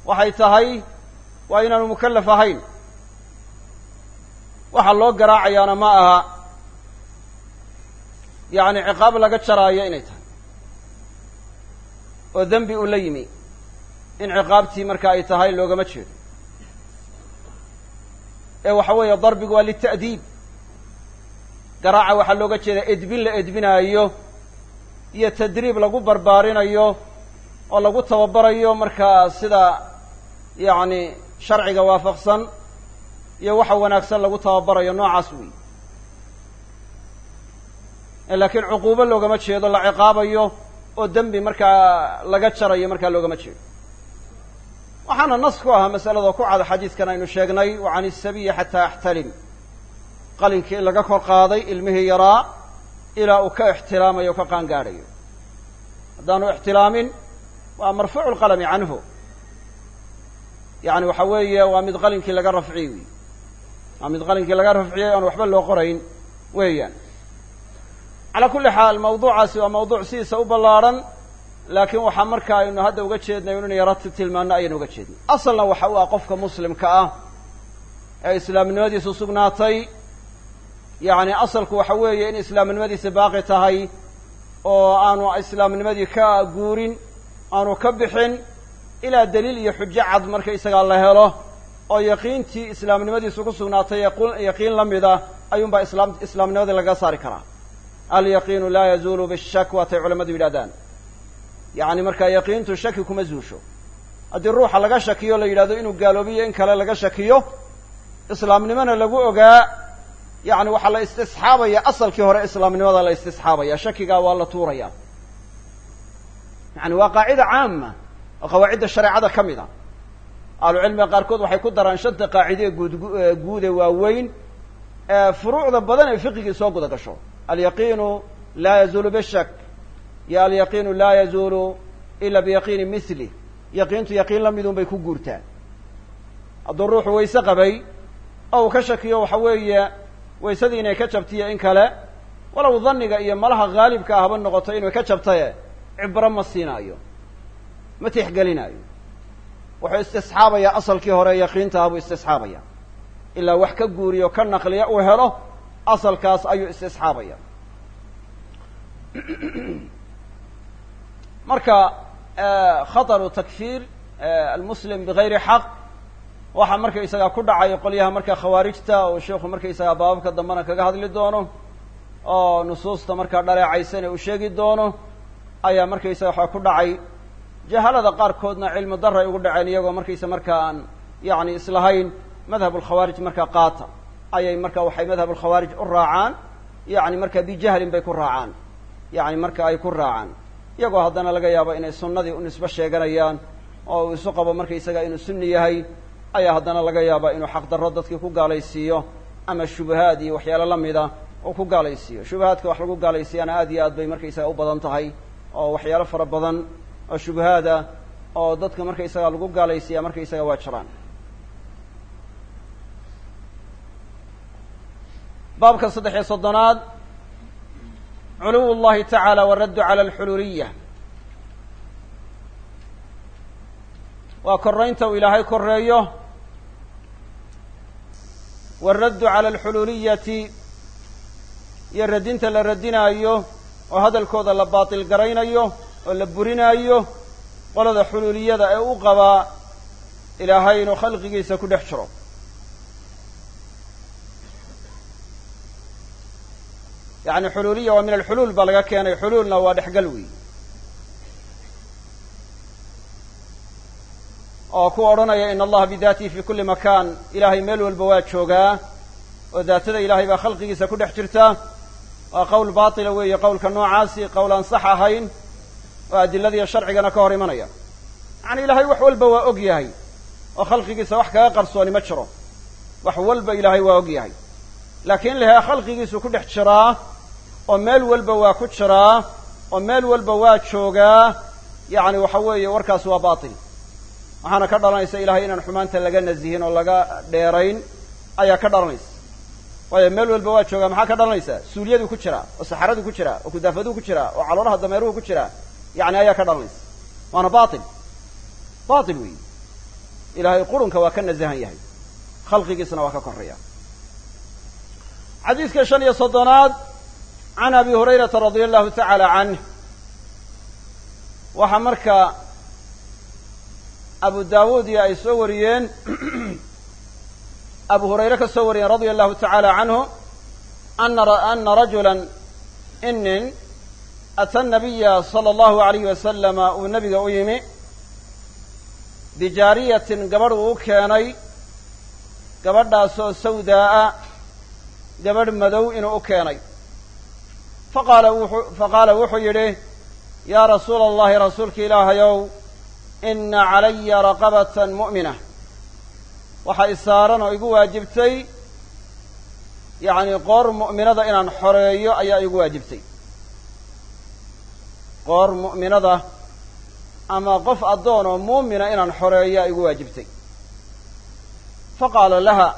waxay tahay waa inaanu mukallaf ahayn. Waxaa loo garaacayaana ma aha yacni ciqaab laga jaraayo inay tahay. Oo dembi uu la yimi in ciqaabtii marka ay tahay loogama jeedo. Ee waxa weeye darbigu waa lita'diib garaaca waxaa looga jeedaa edbin la edbinaayo iyo tadriib lagu barbaarinayo oo lagu tababarayo markaa sida yacni sharciga waafaqsan iyo waxa wanaagsan lagu tababarayo noocaas weyi laakiin cuquubo loogama jeedo la ciqaabayo oo dembi markaa laga jarayo markaa loogama jeedo. Waxaana nas ku ahaa masalada ku cad xadiidkan aynu sheegnay wa can isabiyi xataa axtalim qalinkii in laga kor qaaday ilmihii yaraa ilaa uu ka ixtiraamayo o ka qaangaadhayo. Haddaanu ixtilaamin waa marfuucu lqalami canhu. Yani waxa weeye waa mid qalinkii laga rafciyey wey waa mid qalinkii laga rafciyey oon waxba loo qorayn weeyaan. Calaa kulli xaal mawduucaasi waa mawduuc sidiisa u ballaarhan laakiin waxaa marka aynu hadda uga jeednay inaynu yaro tilmaano ayaynu uga jeednay. Asalna waxa u ah qofka muslimka ah ee islaamnimadiisu sugnaatay yacni asalku waxa weeye in islaamnimadiisi baaqi tahay oo aanu islaamnimadii ka guurin aanu ka bixin ilaa daliil iyo xujo cad markaysagaa la helo oo yaqiintii islaamnimadiisu ku sugnaatay yaqiin la mida ayuunbaa islaam islaamnimadii lagaga saari karaa. Alyaqiinu laa yazuulu bishak waatay culamadu yidhahdaan yacni markaa yaqiintu shaki kuma zuusho. Haddii ruuxa laga shakiyo la yidhahdo inuu gaaloobiyo in kale laga shakiyo islaamnimona lagu ogaa yacni waxaa la istisxaabaya asalkii hore islaamnimada la istisxaabaya shakigaa waa la tuuraya. Yani waa qaacida caama oo qawaacidda shareecada ka mid a. Ahlucilmiga qaarkood waxay ku daraan shanta qaacidee guud guude waaweyn ee furuucda badan ee fiqigii soo guda gasho. Alyaqiinu laa yazuulu bishak iyo alyaqiinu laa yazuulu ila biyaqiini mili yaqiintu yaqiin la midun bay ku guurtaa hadduu ruuxu wayse qabay oo uu ka shakiyo waxa weeye waysadii inay ka jabtiyo in kale? Walow dhanniga iyo malaha haalibka ahba noqoto inay ka jabtaye cibro ma siinaayo ma tixgelinaayo. Wuxuu istisxaabayaa asalkii hore yaqiinta ah istisxaabaya. Ilaa wax ka guuriyo ka naqliya uu helo asalkaas ayuu istisxaabaya. Marka khataru takfiir almuslim bigayri xaq waxaa markaysagaa ku dhacay qolyaha marka khawaarijta oo sheikhu markaysagaa baababka dambena kaga hadli doono oo nusuusta markaa dhaleecaysane uu sheegi doono ayaa markaysaga waxaa ku dhacay. Jahalada qaarkoodna cilmi daray ugu dhaceen iyagoo markaysa markaa aan yacni islahayn madhab alkhawaarij markaa qaata. Ayay marka waxay madhab alkhawaarij u raacaan yacni marka bijahlin bay ku raacaan. Yacni marka ay ku raacaan. Iyagoo haddana laga yaabo inay sunnadii u nisbo sheeganayaan oo uu isu qabo markaysaga inuu sunni yahay ayaa haddana laga yaabaa inuu xaqdarro dadkii ku gaalaysiiyo ama shubahaad iyo waxyaalo la mida uu ku gaalaysiiyo. Shubahaadka wax lagu gaalaysiiyana aad iyo aad bay markaysaga u badan tahay oo waxyaalo fara badan oo shubahaada oo dadka markaysaga lagu gaalaysiiya markaysaga waa jiraan. Baabka saddex iyo soddonaad culuw llahi tacaala waraddu cala alxululiya waa koraynta uu ilaahay koreeyo waraddu cala alxululiyati iyo radinta la radinaayo oo hadalkooda la baatil garaynayo oo la burinaayo qolada xuluuliyada ee u qabaa ilaahay inuu khalqigiisa ku dhex jiro. Yacni xuluuliya waa min alxuluul baa laga keenay xuluulna waa dhexgal wey oo ku odhanaya in allaha bidaatihi fi kulli makaan. Ilaahay meel walba waa joogaa oo daatada ilaahay baa khalqigiisa ku dhex jirta. Waa qowl baatila weeye qowlka noocaasi qowl aan sax ahayn oo adiladiiyo sharcigana ka hor imanaya. Yacni ilaahay wax walba waa og yahay oo khalqigiisa wax kaga qarsooni ma jiro. Wax walba ilaahay waa og yahay. Laakiin lahaa khalqigiisu ku dhex jiraa oo meel walba waa ku jiraa oo meel walba waa joogaa yacni waxa weeye warkaas waa baatil waxaana ka dhalanaysa ilahay inaan xumaanta laga nazihin oo laga dheerayn ayaa ka dhalanaysa. Waayo meel walba waa joogaa maxaa ka dhalanaysa? Suuliyaduu ku jiraa oo saxaraduu ku jiraa oo kudaafaduu ku jiraa oo caloolaha dameeruhu ku jiraa yacni ayaa ka dhalanaysa. Waana batil batil weyi ilaahay qurunka waa ka nazahan yahay. Khalqigiisna waa ka koreya xadiidka shan iyo soddonaad can abi hurayrata radia allahu tacaala canh waxaa marka abu daawuud iyo ay soo wariyeen. Abu hurayre ka soo wariyeen radia allahu tacaala canhu ana rajula inin ata nabiya sala allahu alayhi wasalama uu nabiga u yimi bijaariyatin gabadh uu u keenay gabadhaasoo sawdaa'a gabadh madow inuu u keenay. Faqaala wuxuu yidhi yaa rasuula allahi rasuulka ilaahayow ina calaya raqabatan mu'mina waxaa i saaran oo igu waajibtay yacni qoor mu'minada inaan xoreeyo ayaa igu waajibtay. Qoor mu'minada ama qof addoon oo muumina inaan xoreeyaa igu waajibtay. Faqaala laha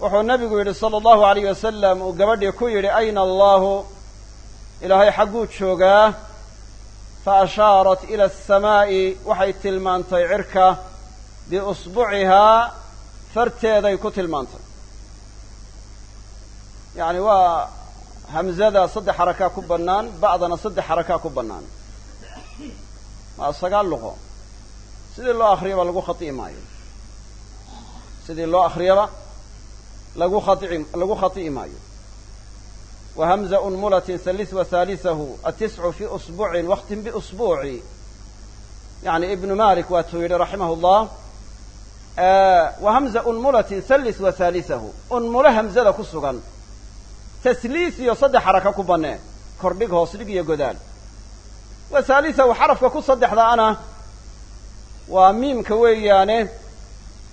wuxuu nabigu yidhi sala allahu alayh wasalam uu gabadhii ku yidhi ayna allahu ilaahay xagguu joogaa fa ashaarat ila asamaa'i waxay tilmaantay cirka biusbucihaa farteeday ku tilmaantay yacni waa hamzada saddex xarakaa ku bannaan ba'dana saddex xarakaa ku bannaan waa sagaal luqo sidii loo akriyaba lagu khati'i maayo sidii loo akriyaba lagu khai lagu khati'i maayo unmulatin halis wa haalisahu atiscu fi usbucin waktin biusbuuci yani ibnu malik waatuu yidhi raximah llah wa hamza unmulatin halis wa haalisahu unmule hamzada ku sugan tasliis iyo saddex xaraka ku bannee kordhig hoos dhig iyo godaal wa haalisahu xarafka ku saddexda ana waa miimka weeyaane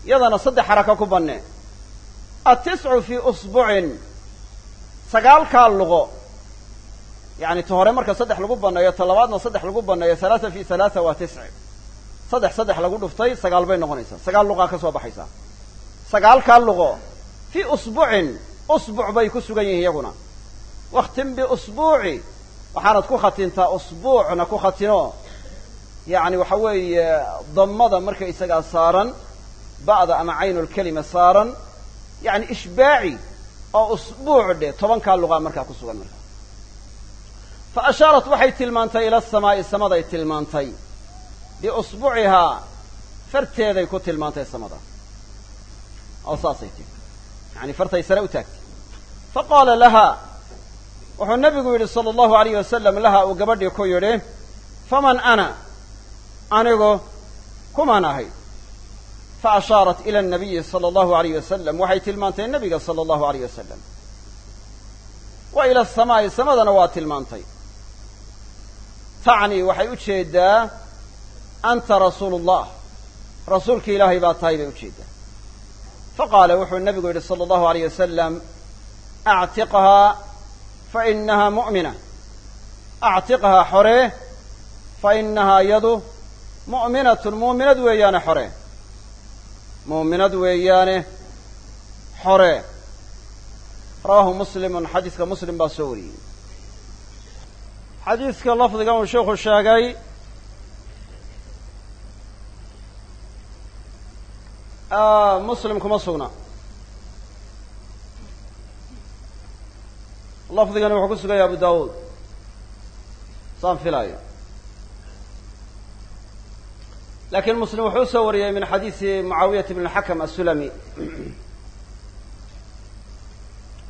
yadana saddex xaraka ku bannee atiscu fi usbucin sagaalkaa luqo yacni ta hore marka saddex lagu banneeyo ta labaadna saddex lagu banneeyo halaata fi halaata waa tisci. Saddex saddex lagu dhuftay sagaal bay noqonaysaa. Sagaal luqaa ka soo baxaysaa. Sagaalkaa luqo fii usbucin usbuc bay ku sugan yihiin iyaguna. Wakhtim biusbuuci waxaanad ku khatintaa usbuucna ku khatino. Yacni waxa weeye dammada marka isagaa saaran ba'da ama caynulkelima saaran yacni ishbaaci oo usbuuc dhe tobankaa luqaa markaa ku sugan markaa. Fa ashaarat waxay tilmaantay ila asamaa'i samaday tilmaantay. Biusbucihaa farteeday ku tilmaantay samada. Oo saasay tii yani fartay sare u taagtay. Fa qaala laha wuxuu nabigu yidhi sala allahu alayh wasalam laha uu gabadhii ku yidhi faman ana? Anigu kumaan ahay fa ashaarat ila anabiyi sala allahu alayh wasalam waxay tilmaantay nabiga sala allahu alayh wasalam wa ila asamaa'i samadana waa tilmaantay tacni waxay u jeedaa anta rasuulu llah rasuulki ilaahay baa tahay bay u jeedaa faqaala wuxuu nabigu yidhi sala allahu alayh wasalam actiqhaa fa inahaa mu'mina actiqhaa xoree fa inahaa iyadu mu'minatun weeyaane xore muuminad weeyaane xore rawaahu muslimun xadiiska muslim baa soo wariyey. Xadiiska lafdiga uu sheikhu sheegay muslim kuma sugna. Lafdigani wuxuu ku suganya abu dawuud saan filaayo laakiin muslim wuxuu u soo wariyey min xadiisi mucaawiyat bn اlxakam asulami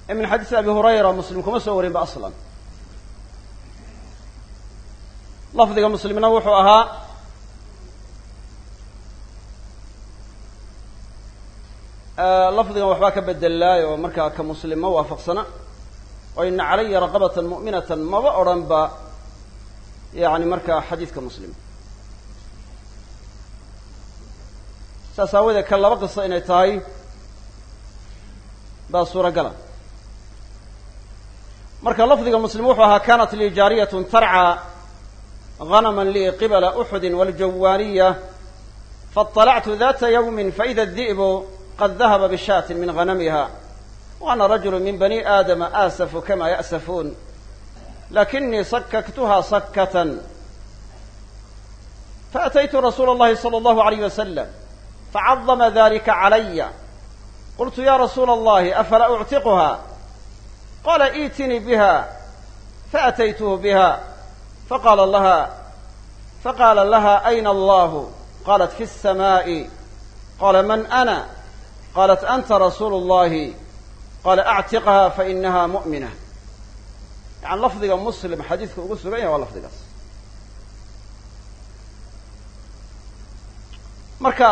min xadiisi abi hurayra muslim kuma soo warin ba aslan. Lafdiga muslimna wuxuu ahaa lafdigan waxbaa ka bedelaay oo markaa ka muslim ma waafaqsana. Oo ina calaya raqabatan mu'minatan maba odhan ba yani markaa xadiidka muslim saas aawadeed ka laba qiso inay tahay baa suuragala marka lafdiga muslim wuxuu ahaa kanat lii jaariyatun tarcى غنما lii qibla أxudi wاljawaaniya faاطalactu data ywmi faإida الdi'b qad dahaba bishaaة min غanamiha وأna rajul min bani aadama asafu kama yأsafuun lakinii sakaktuha sakة faأtaytu rasuula اllahi slى اllahu عalيyه wasلم facadama dalika calaya qultu ya rasuula اllahi afala uctiqha qala iitinii biha faأtaytuhu biha faqaala laha faqaala laha ayna allahu qalat fi الsamaaءi qala man ana qalat anta rasuulu اllahi qaala actiqha fainaha mu'mina yani lafdiga muslim xadiidka ugu sugan yahay waa lafdigaas marka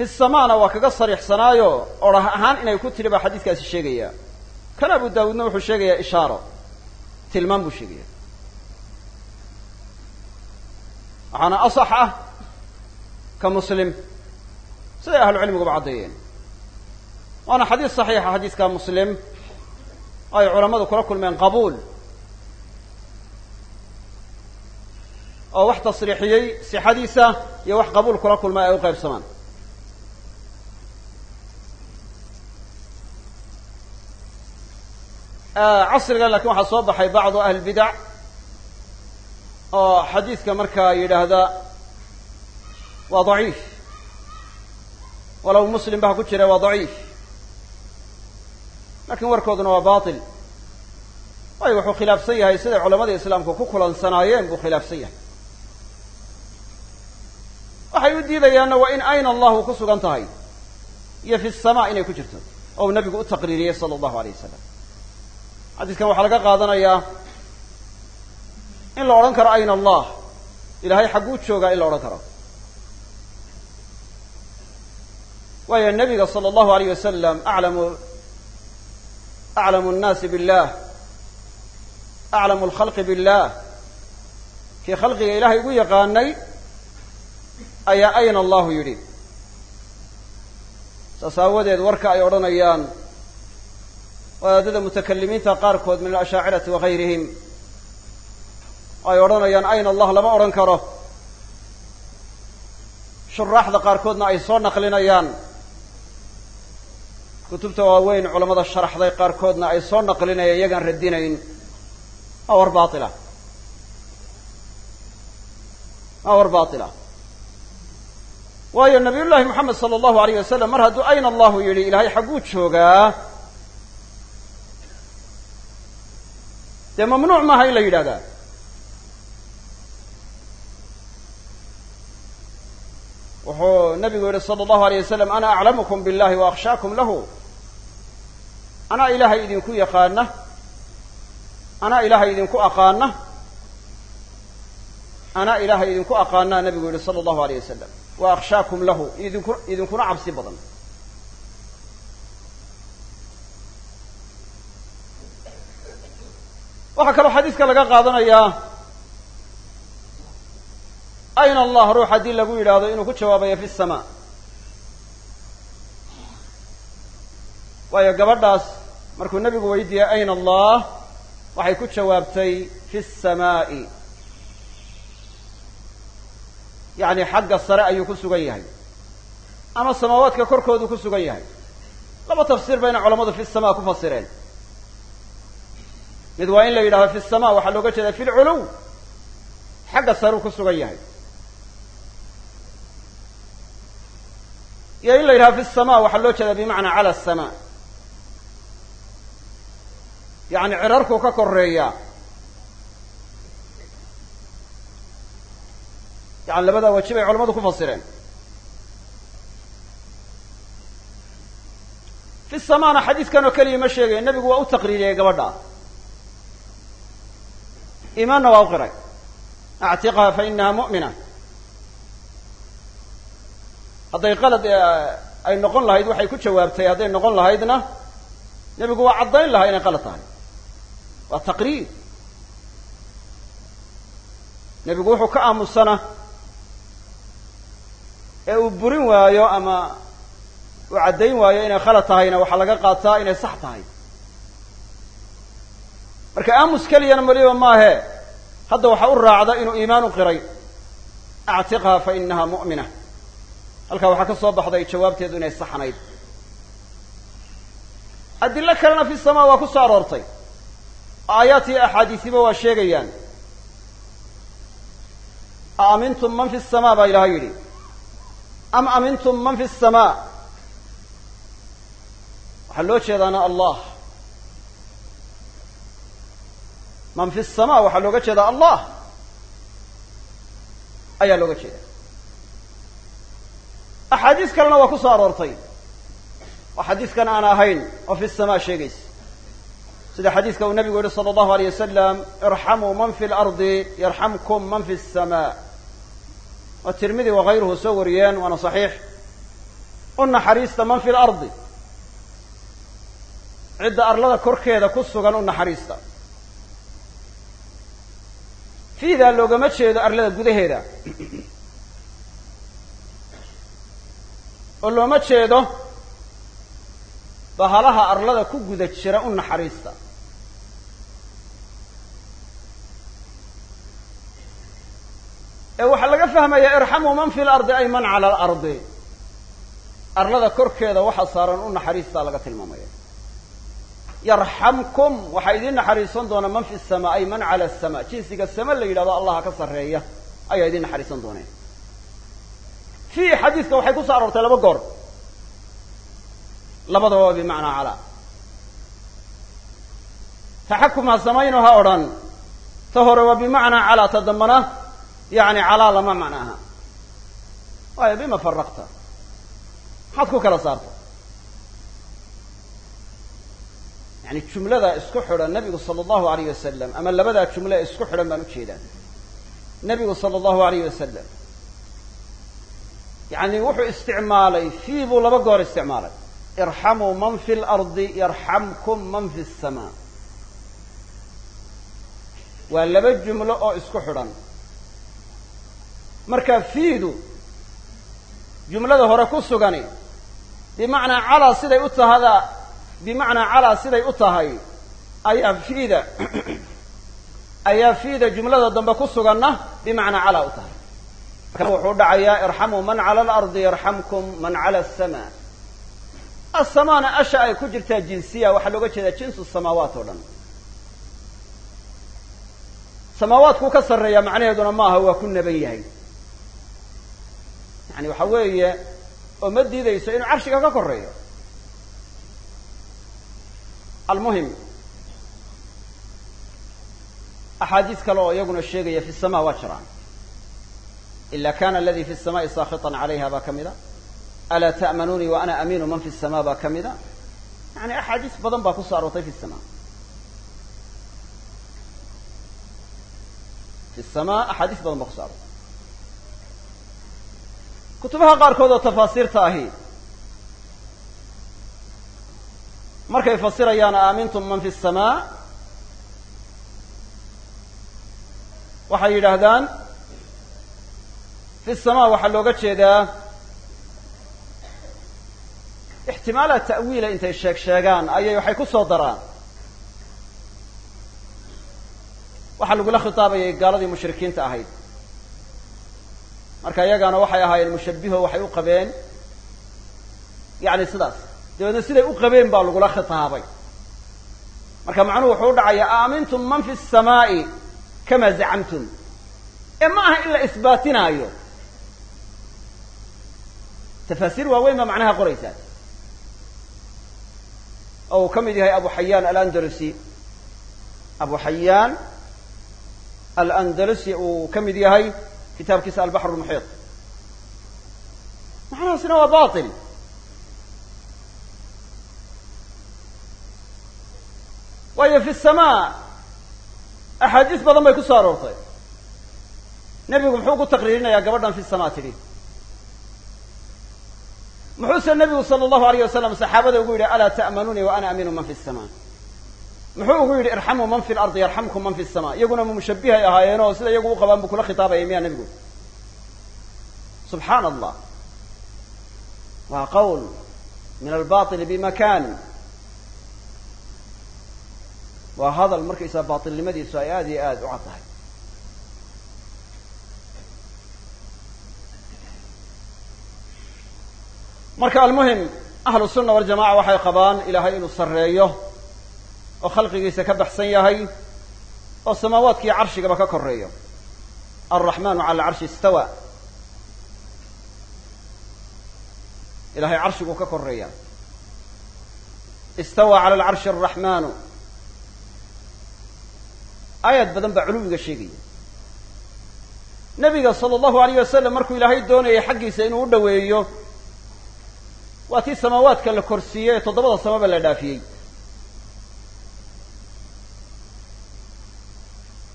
fi samana waa kaga sariixsanaayo orah ahaan inay ku tiri baa xadiidkaasi sheegaya kan abu daawuudna wuxuu sheegayaa ishaaro tilmaan buu sheegaya waxaana asax ah ka muslim siday ahlu cilmiguba caddeeyeen waana xadiis saxiixa xadiiska muslim ay culammadu kula kulmeen qabuul oo wax tasriixiyey sixadiisa iyo wax qabuul kula kulmay ay u qaybsamaan casrigan laakiin waxaa soo baxay bacdu ahlilbidac oo xadiidka markaa yidhaahda waa daciif. Walow muslim baa ku jira waa daciif. Lakin warkooduna waa batil waayo wuxuu khilaafsan yahay siday culamada islaamku ku kulansanaayeen buu khilaafsan yahay. Waxay u diidayaanna waa in ayna allahu ku sugan tahay iyo fi sama inay ku jirto. Oo uu nabigu u taqriiriyey sala allahu alayh wasalam xadiiskan waxaa laga qaadanayaa in la odhan karo ayna allah. Ilahay xagguu joogaa in la odhan karo. Waayo nabiga sala allahu alayh wasalam aclamu aclamu nnaasi billah aclamu alkhalqi billah. Kii khalqiga ilahay ugu yaqaanay ayaa ayna allahu yidhi. Saas aawadeed warka ay odhanayaan wadaadada mutakalimiinta qaarkood min alashaacirati wagayrihim ay odhanayaan ayna allah lama odhan karo. Shuraaxda qaarkoodna ay soo naqlinayaan. Kutubta waaweyn culamada sharaxday qaarkoodna ay soo naqlinayaan iyagaan radinayn waa war baila waa war baila waayo nabiy llaahi moxamed sala allahu alayh wasalam mar hadduu ayna allahu yidhi ilaahay xagguu joogaa dee mamnuuc maaha in la yidhahdaa wuxuu nabigu yihi sala allahu alayh wasalam ana aclamukum billahi wa akhshaakum lahu. Anaa ilaahay idinku yaqaana anaa ilaahay idinku aqaana anaa ilaahay idinku aqaanaa nabigu yihi sala allahu alayh wasalam wa akhshaakum lahu. Idinku idinkuna cabsi badan waxaa kaloo xadiiska laga qaadanayaa ayna allah ruux haddii lagu yidhaahdo inuu ku jawaabayo fi samaa waayo gabadhaas markuu nebigu weydiiyey ayna allah waxay ku jawaabtay fi samaa'i. Yacni xagga sare ayuu ku sugan yahay ama samaawaadka korkoodu ku sugan yahay. Laba tafsiir bayna culamadu fi samaa ku fasireen mid waa in la yidhahdo fi sama waxaa looga jeeda fi lculuw xagga saruu ku sugan yahay. Iyo in la yidhahdo fi sama waxaa loo jeeda bimacnaa cala asama yacni cirarkuu ka koreeyaa yani labadaa waji bay culamadu ku fasireen. Fi samana xadiidkan oo keliya ma sheegayo nebigu waa u taqriiriyey gabadha iimaanna waa u qiray. Actiqha fa inaha mu'mina. Hadday qalad ay noqon lahayd waxay ku jawaabtay hadday noqon lahaydna nebigu waa caddayn lahaa inay qalad tahay. Waa taqriir nebigu wuxuu ka aamusana ee uu burin waayo ama uu caddayn waayo inay khalad tahayna waxaa laga qaataa inay sax tahay marka aamus keliyana maliba maahe. Hadda waxaa u raacda inuu iimaan u qiray. Actiqha fa inaha mu'mina. Halkaa waxaa ka soo baxday jawaabteedu inay saxnayd. Adilo kalena fi samaa waa ku soo aroortay. Aayaat iyo axaadiisiba waa sheegayaan. A amintum man fi samaa baa ilahay yidhi. Am amintum man fi samaa? Waxaa loo jeedaana allah man fi samaa waxaa looga jeedaa allah. Ayaa looga jeeda axaadiis kalena waa ku soo aroortay. Oo xadiiskan aan ahayn oo fi samaa sheegaysa. Sida xadiiska uu nabigu yihi sala allahu aleyh wasalam irxamuu man fi lardi yarxamkum man fi samaa oo tirmidi wakayruhu soo wariyeen waana saxiix. U naxariista man fi lardi cidda arlada korkeeda ku sugan u naxariista fiidaa loogama jeedo arlada gudaheeda. Oo looma jeedo bahalaha arlada ku guda jira u naxariista. Ee waxaa laga fahmayaa irxamuu man fi lardi ay man cala alardi arlada korkeeda waxa saaran u naxariistaa laga tilmaamaya yarxamkum. Waxaa idiin naxariisan doona man fi samaa ay man cala asama jinsiga sama la yidhahdo allaha ka sarreeya. Ayaa idiin naxariisan dooneen. Fiihi xadiiska waxay ku soo aroortay laba goor. Labadaba bimacnaa calaa. Taxakum ha samayno ha odhan. Ta hore waa bimacnaa calaa ta dambana yani calaa lama macnaaha. Waayo bima faraqta. Maxaad ku kala saarta yani jumlada isku xidhan nabigu sala allahu alayh wasalam ama labadaa jumle isku xidhan baan u jeedaa nabigu sala allahu alayh wasalam yani wuxuu isticmaalay fii buu laba goor isticmaalay. Irxamuu man fi lardi yarxamkum man fi samaa. Waa laba jumlo oo isku xidhan. Marka fiidu jumlada hore ku sugani bimacnaa calaa siday u tahada bimacnaa calaa siday u tahay ayaa fiida ayaa fiida jumlada dambe ku suganna bimacnaa calaa u tahay. Marka wuxuu dhacayaa irxamuu man cala alardi yarxamkum man cala asamaa asamaana asha ay ku jirtaa jinsiya waxaa looga jeedaa jinsu samaawaat oo dhan. Samaawaadkuu ka sarreeya macnaheeduna maaha waa ku naban yahay. Yani waxa weeye oo ma diidayso inuu carshiga ka koreeyo almuhim. Axaadiis kale oo iyaguna sheegaya fi samaa waa jiraan. Ila kana aladi fi samai saakhitan calayha baa ka mid a alaa ta'manunii wa ana amiinu man fi samaa baa ka mid a yani axaadiis badan baa ku soo aroortay fi samaa fi samaa axaadiis badan baa kuso aroortay. Kutubaha qaarkood oo tafaasiirta ahi markay fasirayaan aamintum man fi samaa? Waxay yidhaahdaan fi samaa waxaa looga jeedaa ixtimaala ta'wiila intay sheeg sheegaan ayay waxay ku soo daraan. Waxaa lagula khitaabayay gaaladii mushrikiinta ahayd. Marka iyagaana waxay ahaayeen mushabbiho waxay u qabeen yani sidaas dabeedna siday u qabeen baa lagula khitaabay. Marka macnuhu wuxuu dhacaya dhacayaa aamintum man fi samaa'i kama zacamtum ee ma aha in la isbaatinaayo. Tafaasiir waaweyn baa macnaha qoraysaa oo uu ka mid yahay abu xayaan alandalusi. Abu xayaan alandalusi uu ka mid yahay kitaabkiisa albaxru lmuxiiq macnahaasina waa bail waayo في samaa أحاديث badan bay ku soo aroortay. Nebigu muxuu ku taqriirinayaa gabadhan fi samaa tidhi muxuuse nebigu sala allahu alayh wasalam saxaabada ugu yidhi alaa ta'manunii wa ana aminu man fi samaa? Muxuu ugu yidhi irxamuu man fi lardi yarxamkum man fi samaa. Iyaguna mushabbihay ahaayeenoo sida iyagu u qabaan buu kula khitaabayay miyaa nebigu? Subxaana allah waa qawl min albaطili bimakan waa hadal markaysaa baatilnimadiisu ay aada iyo aada u cad tahay. Marka almuhim ahlu sunna waljamaca waxay qabaan ilaahay inuu sarreeyo oo khalqigiisa ka baxsan yahay oo samaawaadkiiyo carshigaba ka koreeyo alraxmanu cala alcarshi istawa. Ilahay carshiguu ka koreeya istawa cala alcarshi araxmanu aayaad badan baa culuwiga sheegaya. Nebiga sala allahu alayh wasalam markuu ilaahay doonayay xaggiisa inuu u dhoweeyo waa tii samaawaadka la korsiiyey ee toddobada samaba la dhaafiyey.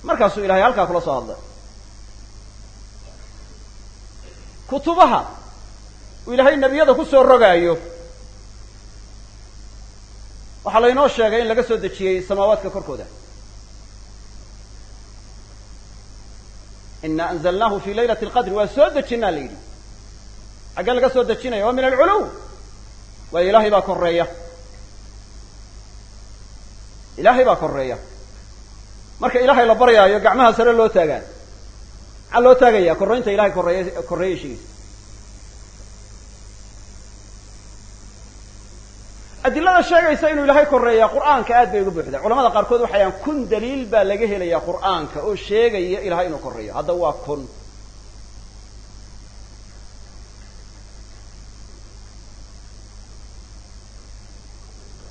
Markaasuu ilahay halkaa kula soo hadlay. Kutubaha uu ilaahay nebiyada ku soo rogaayo waxaa laynoo sheegay in laga soo dejiyey samaawaadka korkooda ina anzalnahu fi laylati alqadri waa soo dejinaa la yidhi. Xaggee laga soo dejinaya waa min alculuw waayo ilaahay baa koreeya ilaahay baa koreeya marka ilaahay la baryaayo gacmaha sare loo taagaa. Maxaa loo taagaya korraynta ilahay koreey korreeya sheegaysa adilada sheegaysa inuu ilaahay koreeya qur'aanka aad bay uga buuxdaa culamada qaarkood waxayaan kun daliil baa laga helaya qur'aanka oo sheegaya ilahay inuu koreeyo hadda waa kun.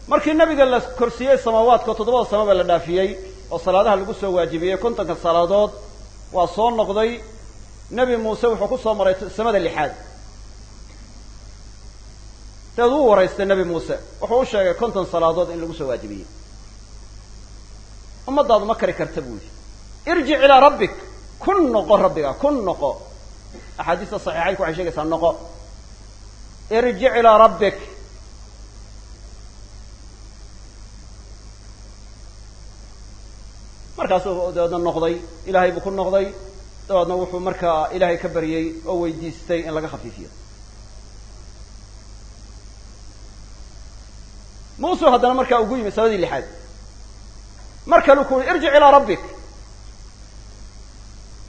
Markii nabiga la korsiiyey samaawaadka toddobada samaba la dhaafiyey oo salaadaha lagu soo waajibiyey kontonka salaadood waa soo noqday nebi muuse wuxuu ku soo maray samada lixaad dabeed wuu waraystay nebi muuse wuxuu u sheegay konton salaadood in lagu soo waajibiyey. Ummadaadu ma kari karta buu yidhi. Irjic ilaa rabbik kun noqo rabbiga kun noqo. Axaadiista saxiixaynku waxay sheegaysaa noqo. Irjic ilaa rabbik. Markaasuu dabeedna noqday ilaahay buu ku noqday. Dabeedna wuxuu markaa ilaahay ka baryey oo weydiistay in laga khafiifiyo muusuu haddana markaa ugu yimi sanadii lixaad. Mar kaleu ku uhi irjic ilaa rabbik.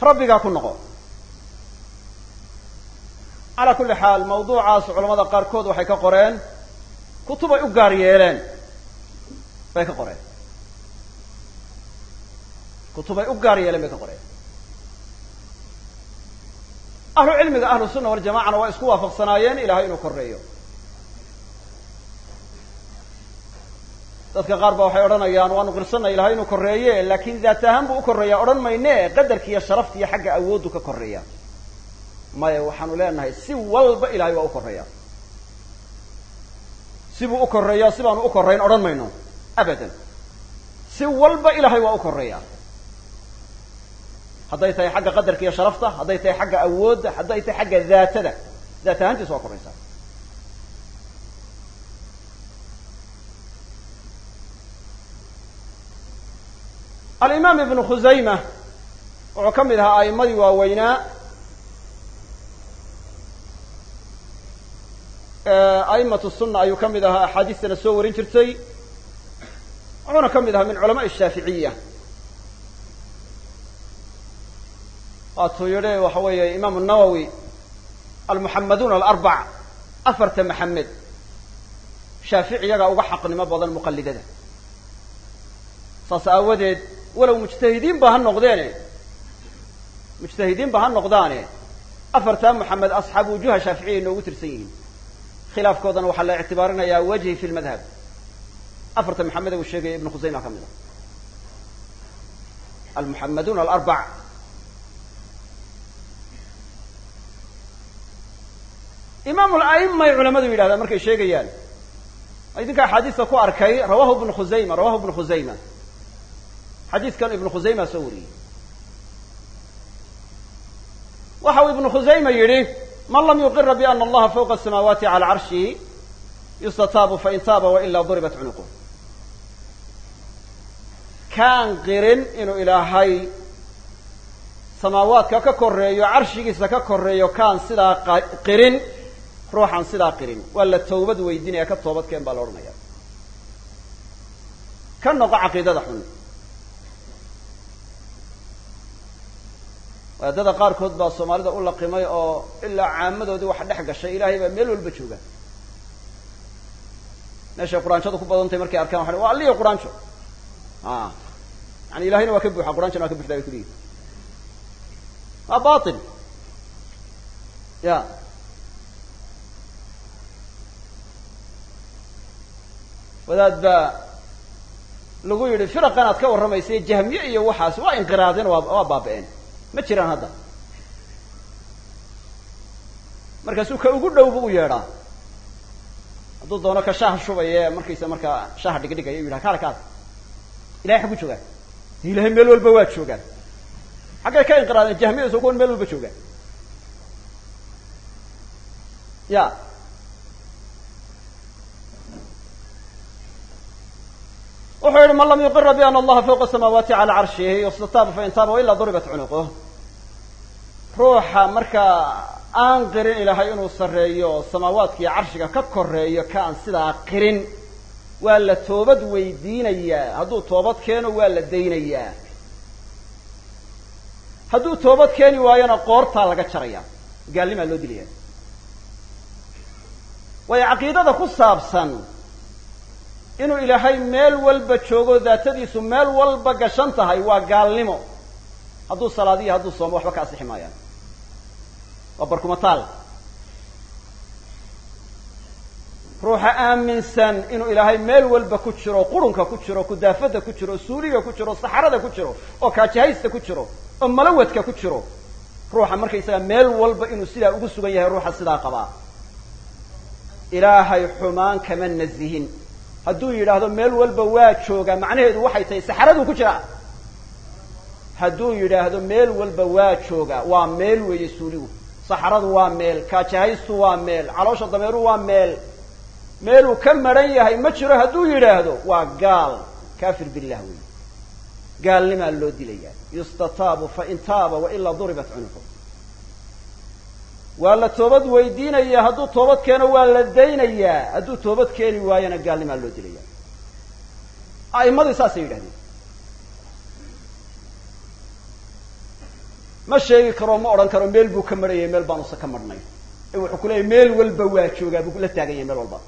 Rabbigaa ku noqo. Calaa kulli xaal mawduucaas culamada qaarkood waxay ka qoreen kutubay u gaar yeeleen bay ka qoreen. Kutubay u gaar yeeleen bay ka qoreen. Ahlu cilmiga ahlu sunna waljamacana waa isku waafaqsanaayeen ilahay inuu koreeyo dadka qaar ba waxay odhanayaan waanu qirsanay ilahay inuu koreeye laakin daat ahaan buu u koreeyaa odhan mayne sharafta iyo xagga awooddu ka koreeya maya waxaanu leenahay si walba ilahay waa u koreeyaa sibuu u koreeyaa sibaanu u korayn odhan mayno. Abadan. Si walba ilahay waa u koreeyaa hadday tahay xagga qadarka iyo sharafta hadday tahay xagga awoodda hadday tahay xagga daatada daat ahaantiisa waa koraysaa alimaam ibnu khusayma wuxuu ka mid ahaa a'immadii waaweynaa a'imat sunna ayuu ka mid ahaa axaadiistana soo warin jirtay wuxuuna ka mid ahaa min culamaai shaaficiya waatuu yidhi waxa weeye imaamu nawowi almuxamaduuna alarbac afarta maxamed shaaficiyagaa uga xaqnimo badan muqallidada. Saas aawadeed walow mujtahidiinba ha noqdeene. Mujtahidiinba ha noqdaane. Afartaa maxamed asxaab wujuha shaaficiya inoogu tirsan yihiin. Khilaafkoodana waxaa la ictibaarinayaa wajhi fi lmadhab afarta maxameda uu sheegaya ibnu khusayma ka mid a almuxamaduna alarbac imaamu la'imay culamadu yidhahdaan markay sheegayaan. Idinka axaadiista ku arkay rawahu ibnu khusayma rawahu ibnu khusayma xadiiskan ibnu khusayma soo wariyey. Waxa uu ibnu khusayma yidhi man lam yuqira biana allaha fawqa asamaawaati cala carshihi yustataabu fain taaba wailaa duribat cunuquh kaan qirin inuu ilaahay samaawaadka ka koreeyo carshigiisa ka koreeyo kaan sidaa qirin ruuxaan sidaa qirin. Waa la tawbad weydinaya ka toobadkeen baa la odhanaya. Ka noqo caqiidada xun wadaadada qaarkood baa soomaalida u laqimay oo ilaa caamadoodii waxa dhex gashay ilaahay baa meel walba jooga. Meeshay quraanshadu ku badantahy markay arkaan waxa wa alliyo quraanjo a yani ilahayna waa ka buuxa quraanjona waa ka buxda bay kuliyihin waa bail ya wadaad baa lagu yidhi firaqan aad ka warramaysay jahmiye iyo waxaas waa inqiraadeen waa waa baaba-een ma jiraan hadda? Markaasuu ka ugu dhow bu u yeedhaa. Hadduu doono ka shaaha shubaya markaysa markaa shaaha dhigdhigaya u yidhaha kaale kaale. Ilahay xaggu joogaan ilahay meel walba waa joogaan xaggay ka inqiraadeen jahmiyada soo kuwan meel walba joogaan ya. Wuxuu yihi man lam yuqira biana allaha fawqa samaawaati cala carshihi yustataaba fain taaba wailaa duribat cunuquh ruuxa markaa aan qirin ilaahay inuu sarreeyo samaawaadka iyo carshiga ka koreeyo ka aan sidaa qirin waa la toobad weydiinayaa hadduu toobad keeno waa la daynayaa hadduu toobad keeni waayona qoortaa laga jaraya. Gaalnimaa loo dilaya. Waayo caqiidada ku saabsan inuu ilaahay meel walba joogo daatadiisu meel walba gashan tahay waa gaalnimo. Hadduu salaadiyo hadduu soomo waxba ka asixi maayaan waa barkumataal. Ruuxa aaminsan inuu ilaahay meel walba ku jiro qurunka ku jiro kudaafada ku jiro suuliga ku jiro saxarada ku jiro oo kaajahaysta ku jiro oo malawadka ku jiro. Ruuxa markaysaga meel walba inuu sidaa ugu sugan yahay ruuxa sidaa qabaa ilaahay xumaan kama nazihin. Hadduu yidhaahdo meel walba waa joogaa macnaheedu waxay tahay saxaraduu ku jiraa. Hadduu yidhaahdo meel walba waa joogaa waa meel weeye suuligu saxaradu waa meel kaajahaystu waa meel caloosha dameeru waa meel. Meeluu ka maran yahay ma jiro hadduu yidhaahdo waa gaal kafir billah wey gaalnimaa loo dilaya yustataabu fain taaba wailaa duribat cunuqu. Waa la toobad weydiinaya hadduu toobad keeno waa la daynayaa. Hadduu toobad keeni waayona gaalnimaa loo dilaya a'immadii saasay yidhahdeen ma sheegi karo ma odhan karo meel buu ka marhayay meel baanusa ka marhnay ee wuxuu ku leeyahy meel walba waa joogaa buu la taagan yahay meel walba.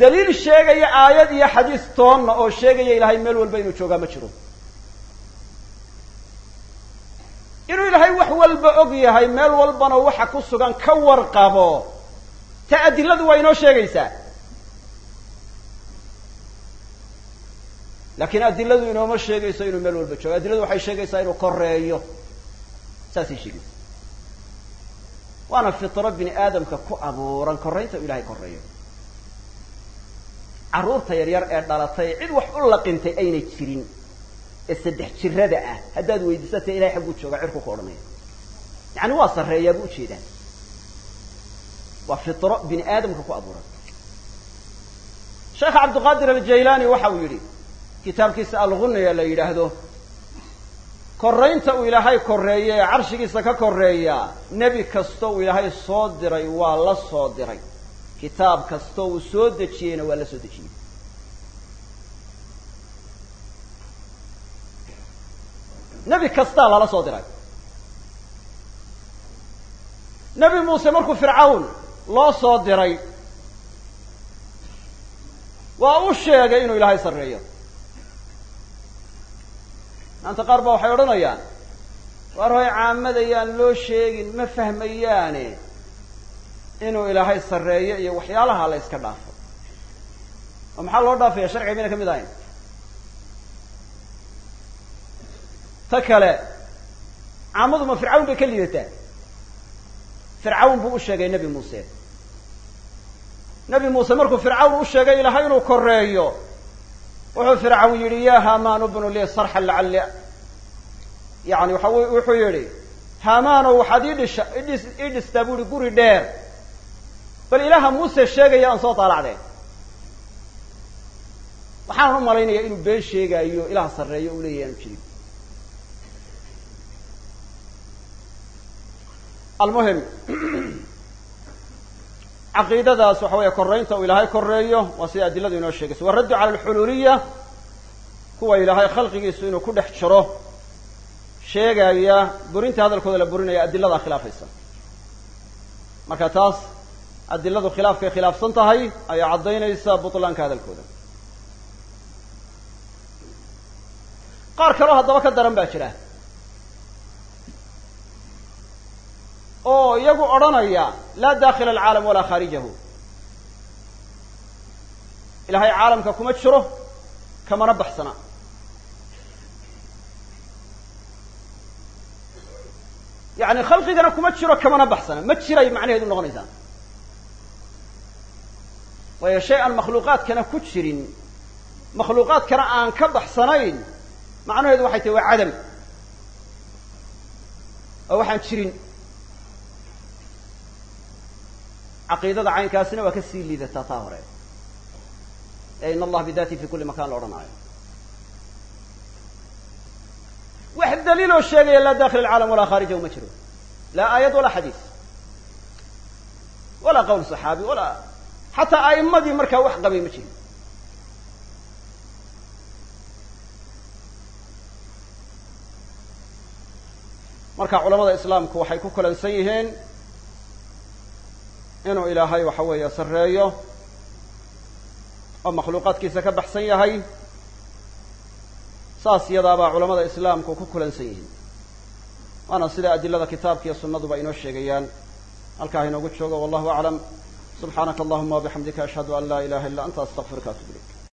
Daliil sheegaya aayad iyo xadiis toonna oo sheegaya ilaahay meel walba inuu joogaa ma jiro. Inuu ilaahay wax walba og yahay meel walbana waxa ku sugan ka warqabo. Ta adiladu waa inoo sheegaysaa laakiin adiladu inooma sheegayso inuu meel walba joogo adiladu waxay sheegaysaa inuu koreeyo saasay sheegaysa waana fitro bini aadamka ku abuuran koraynta u ilahay koreeyo carruurta yaryar ee dhalatay cid wax u laqintay aynay jirin ee saddex jirada ah haddaad weydiisatay ilahay xagguu jooga cirku ku odhanaya. Yacani waa sarreeyaa bu u jeedaa waa fitro bini aadamka ku abuuran. Sheekh cabdiqaadir aljaylani waxa uu yidhi kitaabkiisa alguniya la yidhaahdo. Koraynta uu ilaahay koreeye ee carshigiisa ka koreeya nebi kasta uu ilaahay soo diray waa la soo diray. Kitaab kasta uu soo dejiyeyna waa la soo dejiyey. Nebi kastaa lala soo diray. Nebi muuse markuu fircawn loo soo diray waa u sheegay inuu ilaahay sarreeyo maanta qaar ba waxay odhanayaan waar hoy caamadayaan loo sheegin ma fahmayaane inuu ilaahay sarreeyo iyo waxyaalaha la yska dhaafo. Oo maxaa loo dhaafaya? Sharciga mayna ka mid ahayn? Ta kale caamadu ma fircawn bay ka liidataa. Fircawn buu u sheegay nebi muuse. Nebi muuse markuu fircawn u sheegay ilaahay inuu koreeyo wuxuu fircawn yidhi ya hamaan bnu lii sarxan lacalli yani wuxuu yidhi haamaanow waxaad ii dhisha idhis ii dhistaa bu guri dheer. Bal ilaaha muuse sheegaya aan soo daalacdeen waxaanan u malaynayaa inuu been sheegaayo ilaha sarreeyo u leeyahy aanu jirin almuhim caqiidadaas waxa weeye koraynta uu ilaahay koreeyo waa sida adiladu inoo sheegaysa waraddu cala alxululiya kuwa ilaahay khalqigiisu inuu ku dhex jiro sheegaya burinta hadalkooda la burinaya adiladaa khilaafaysa. Marka taas adiladu khilaafkay khilaafsan tahay ayaa caddaynaysa butlaanka hadalkooda. Qaar kaloo haddaba ka daran baa jira oo iyagu odhanaya laa dakhila alcaalam walaa khaarijahu. Ilahay caalamka kuma jiro kamana baxsana. Yani khalqigana kuma jiro kamana baxsana. Ma jiray macnaheedu noqonaysaa. Waayo shay aan makhluuqaadkana ku jirin makhluuqaadkana aan ka baxsanayn macnaheedu waxay tahi waa cadam. Oo waxaan jirin caqiidada caynkaasina waa ka sii liidataa taa hore ee in allah bidati fi kulli makan la odhanaayo wax daliiloo sheegaya laa dakhil alcaalam walaa khaarijahu ma jiro laa aayad walaa xadiis walaa qowl saxaabi walaa xataa a'immadii markaa wax qabay ma jirin marka culamada islaamku waxay ku kulansan yihiin inuu ilaahay waxa weeye sarreeyo oo makhluuqaadkiisa ka baxsan yahay saas iyadaabaa culamada islaamku ku kulansan yihiin. Waana sida adilada kitaabka iyo sunnaduba inoo sheegayaan. Halkaa inoogu joogo wallahu aclam. Subxaanaka allahuma wabixamdika ashhadu an laa ilaha illa anta astaqfiruka atub ilayk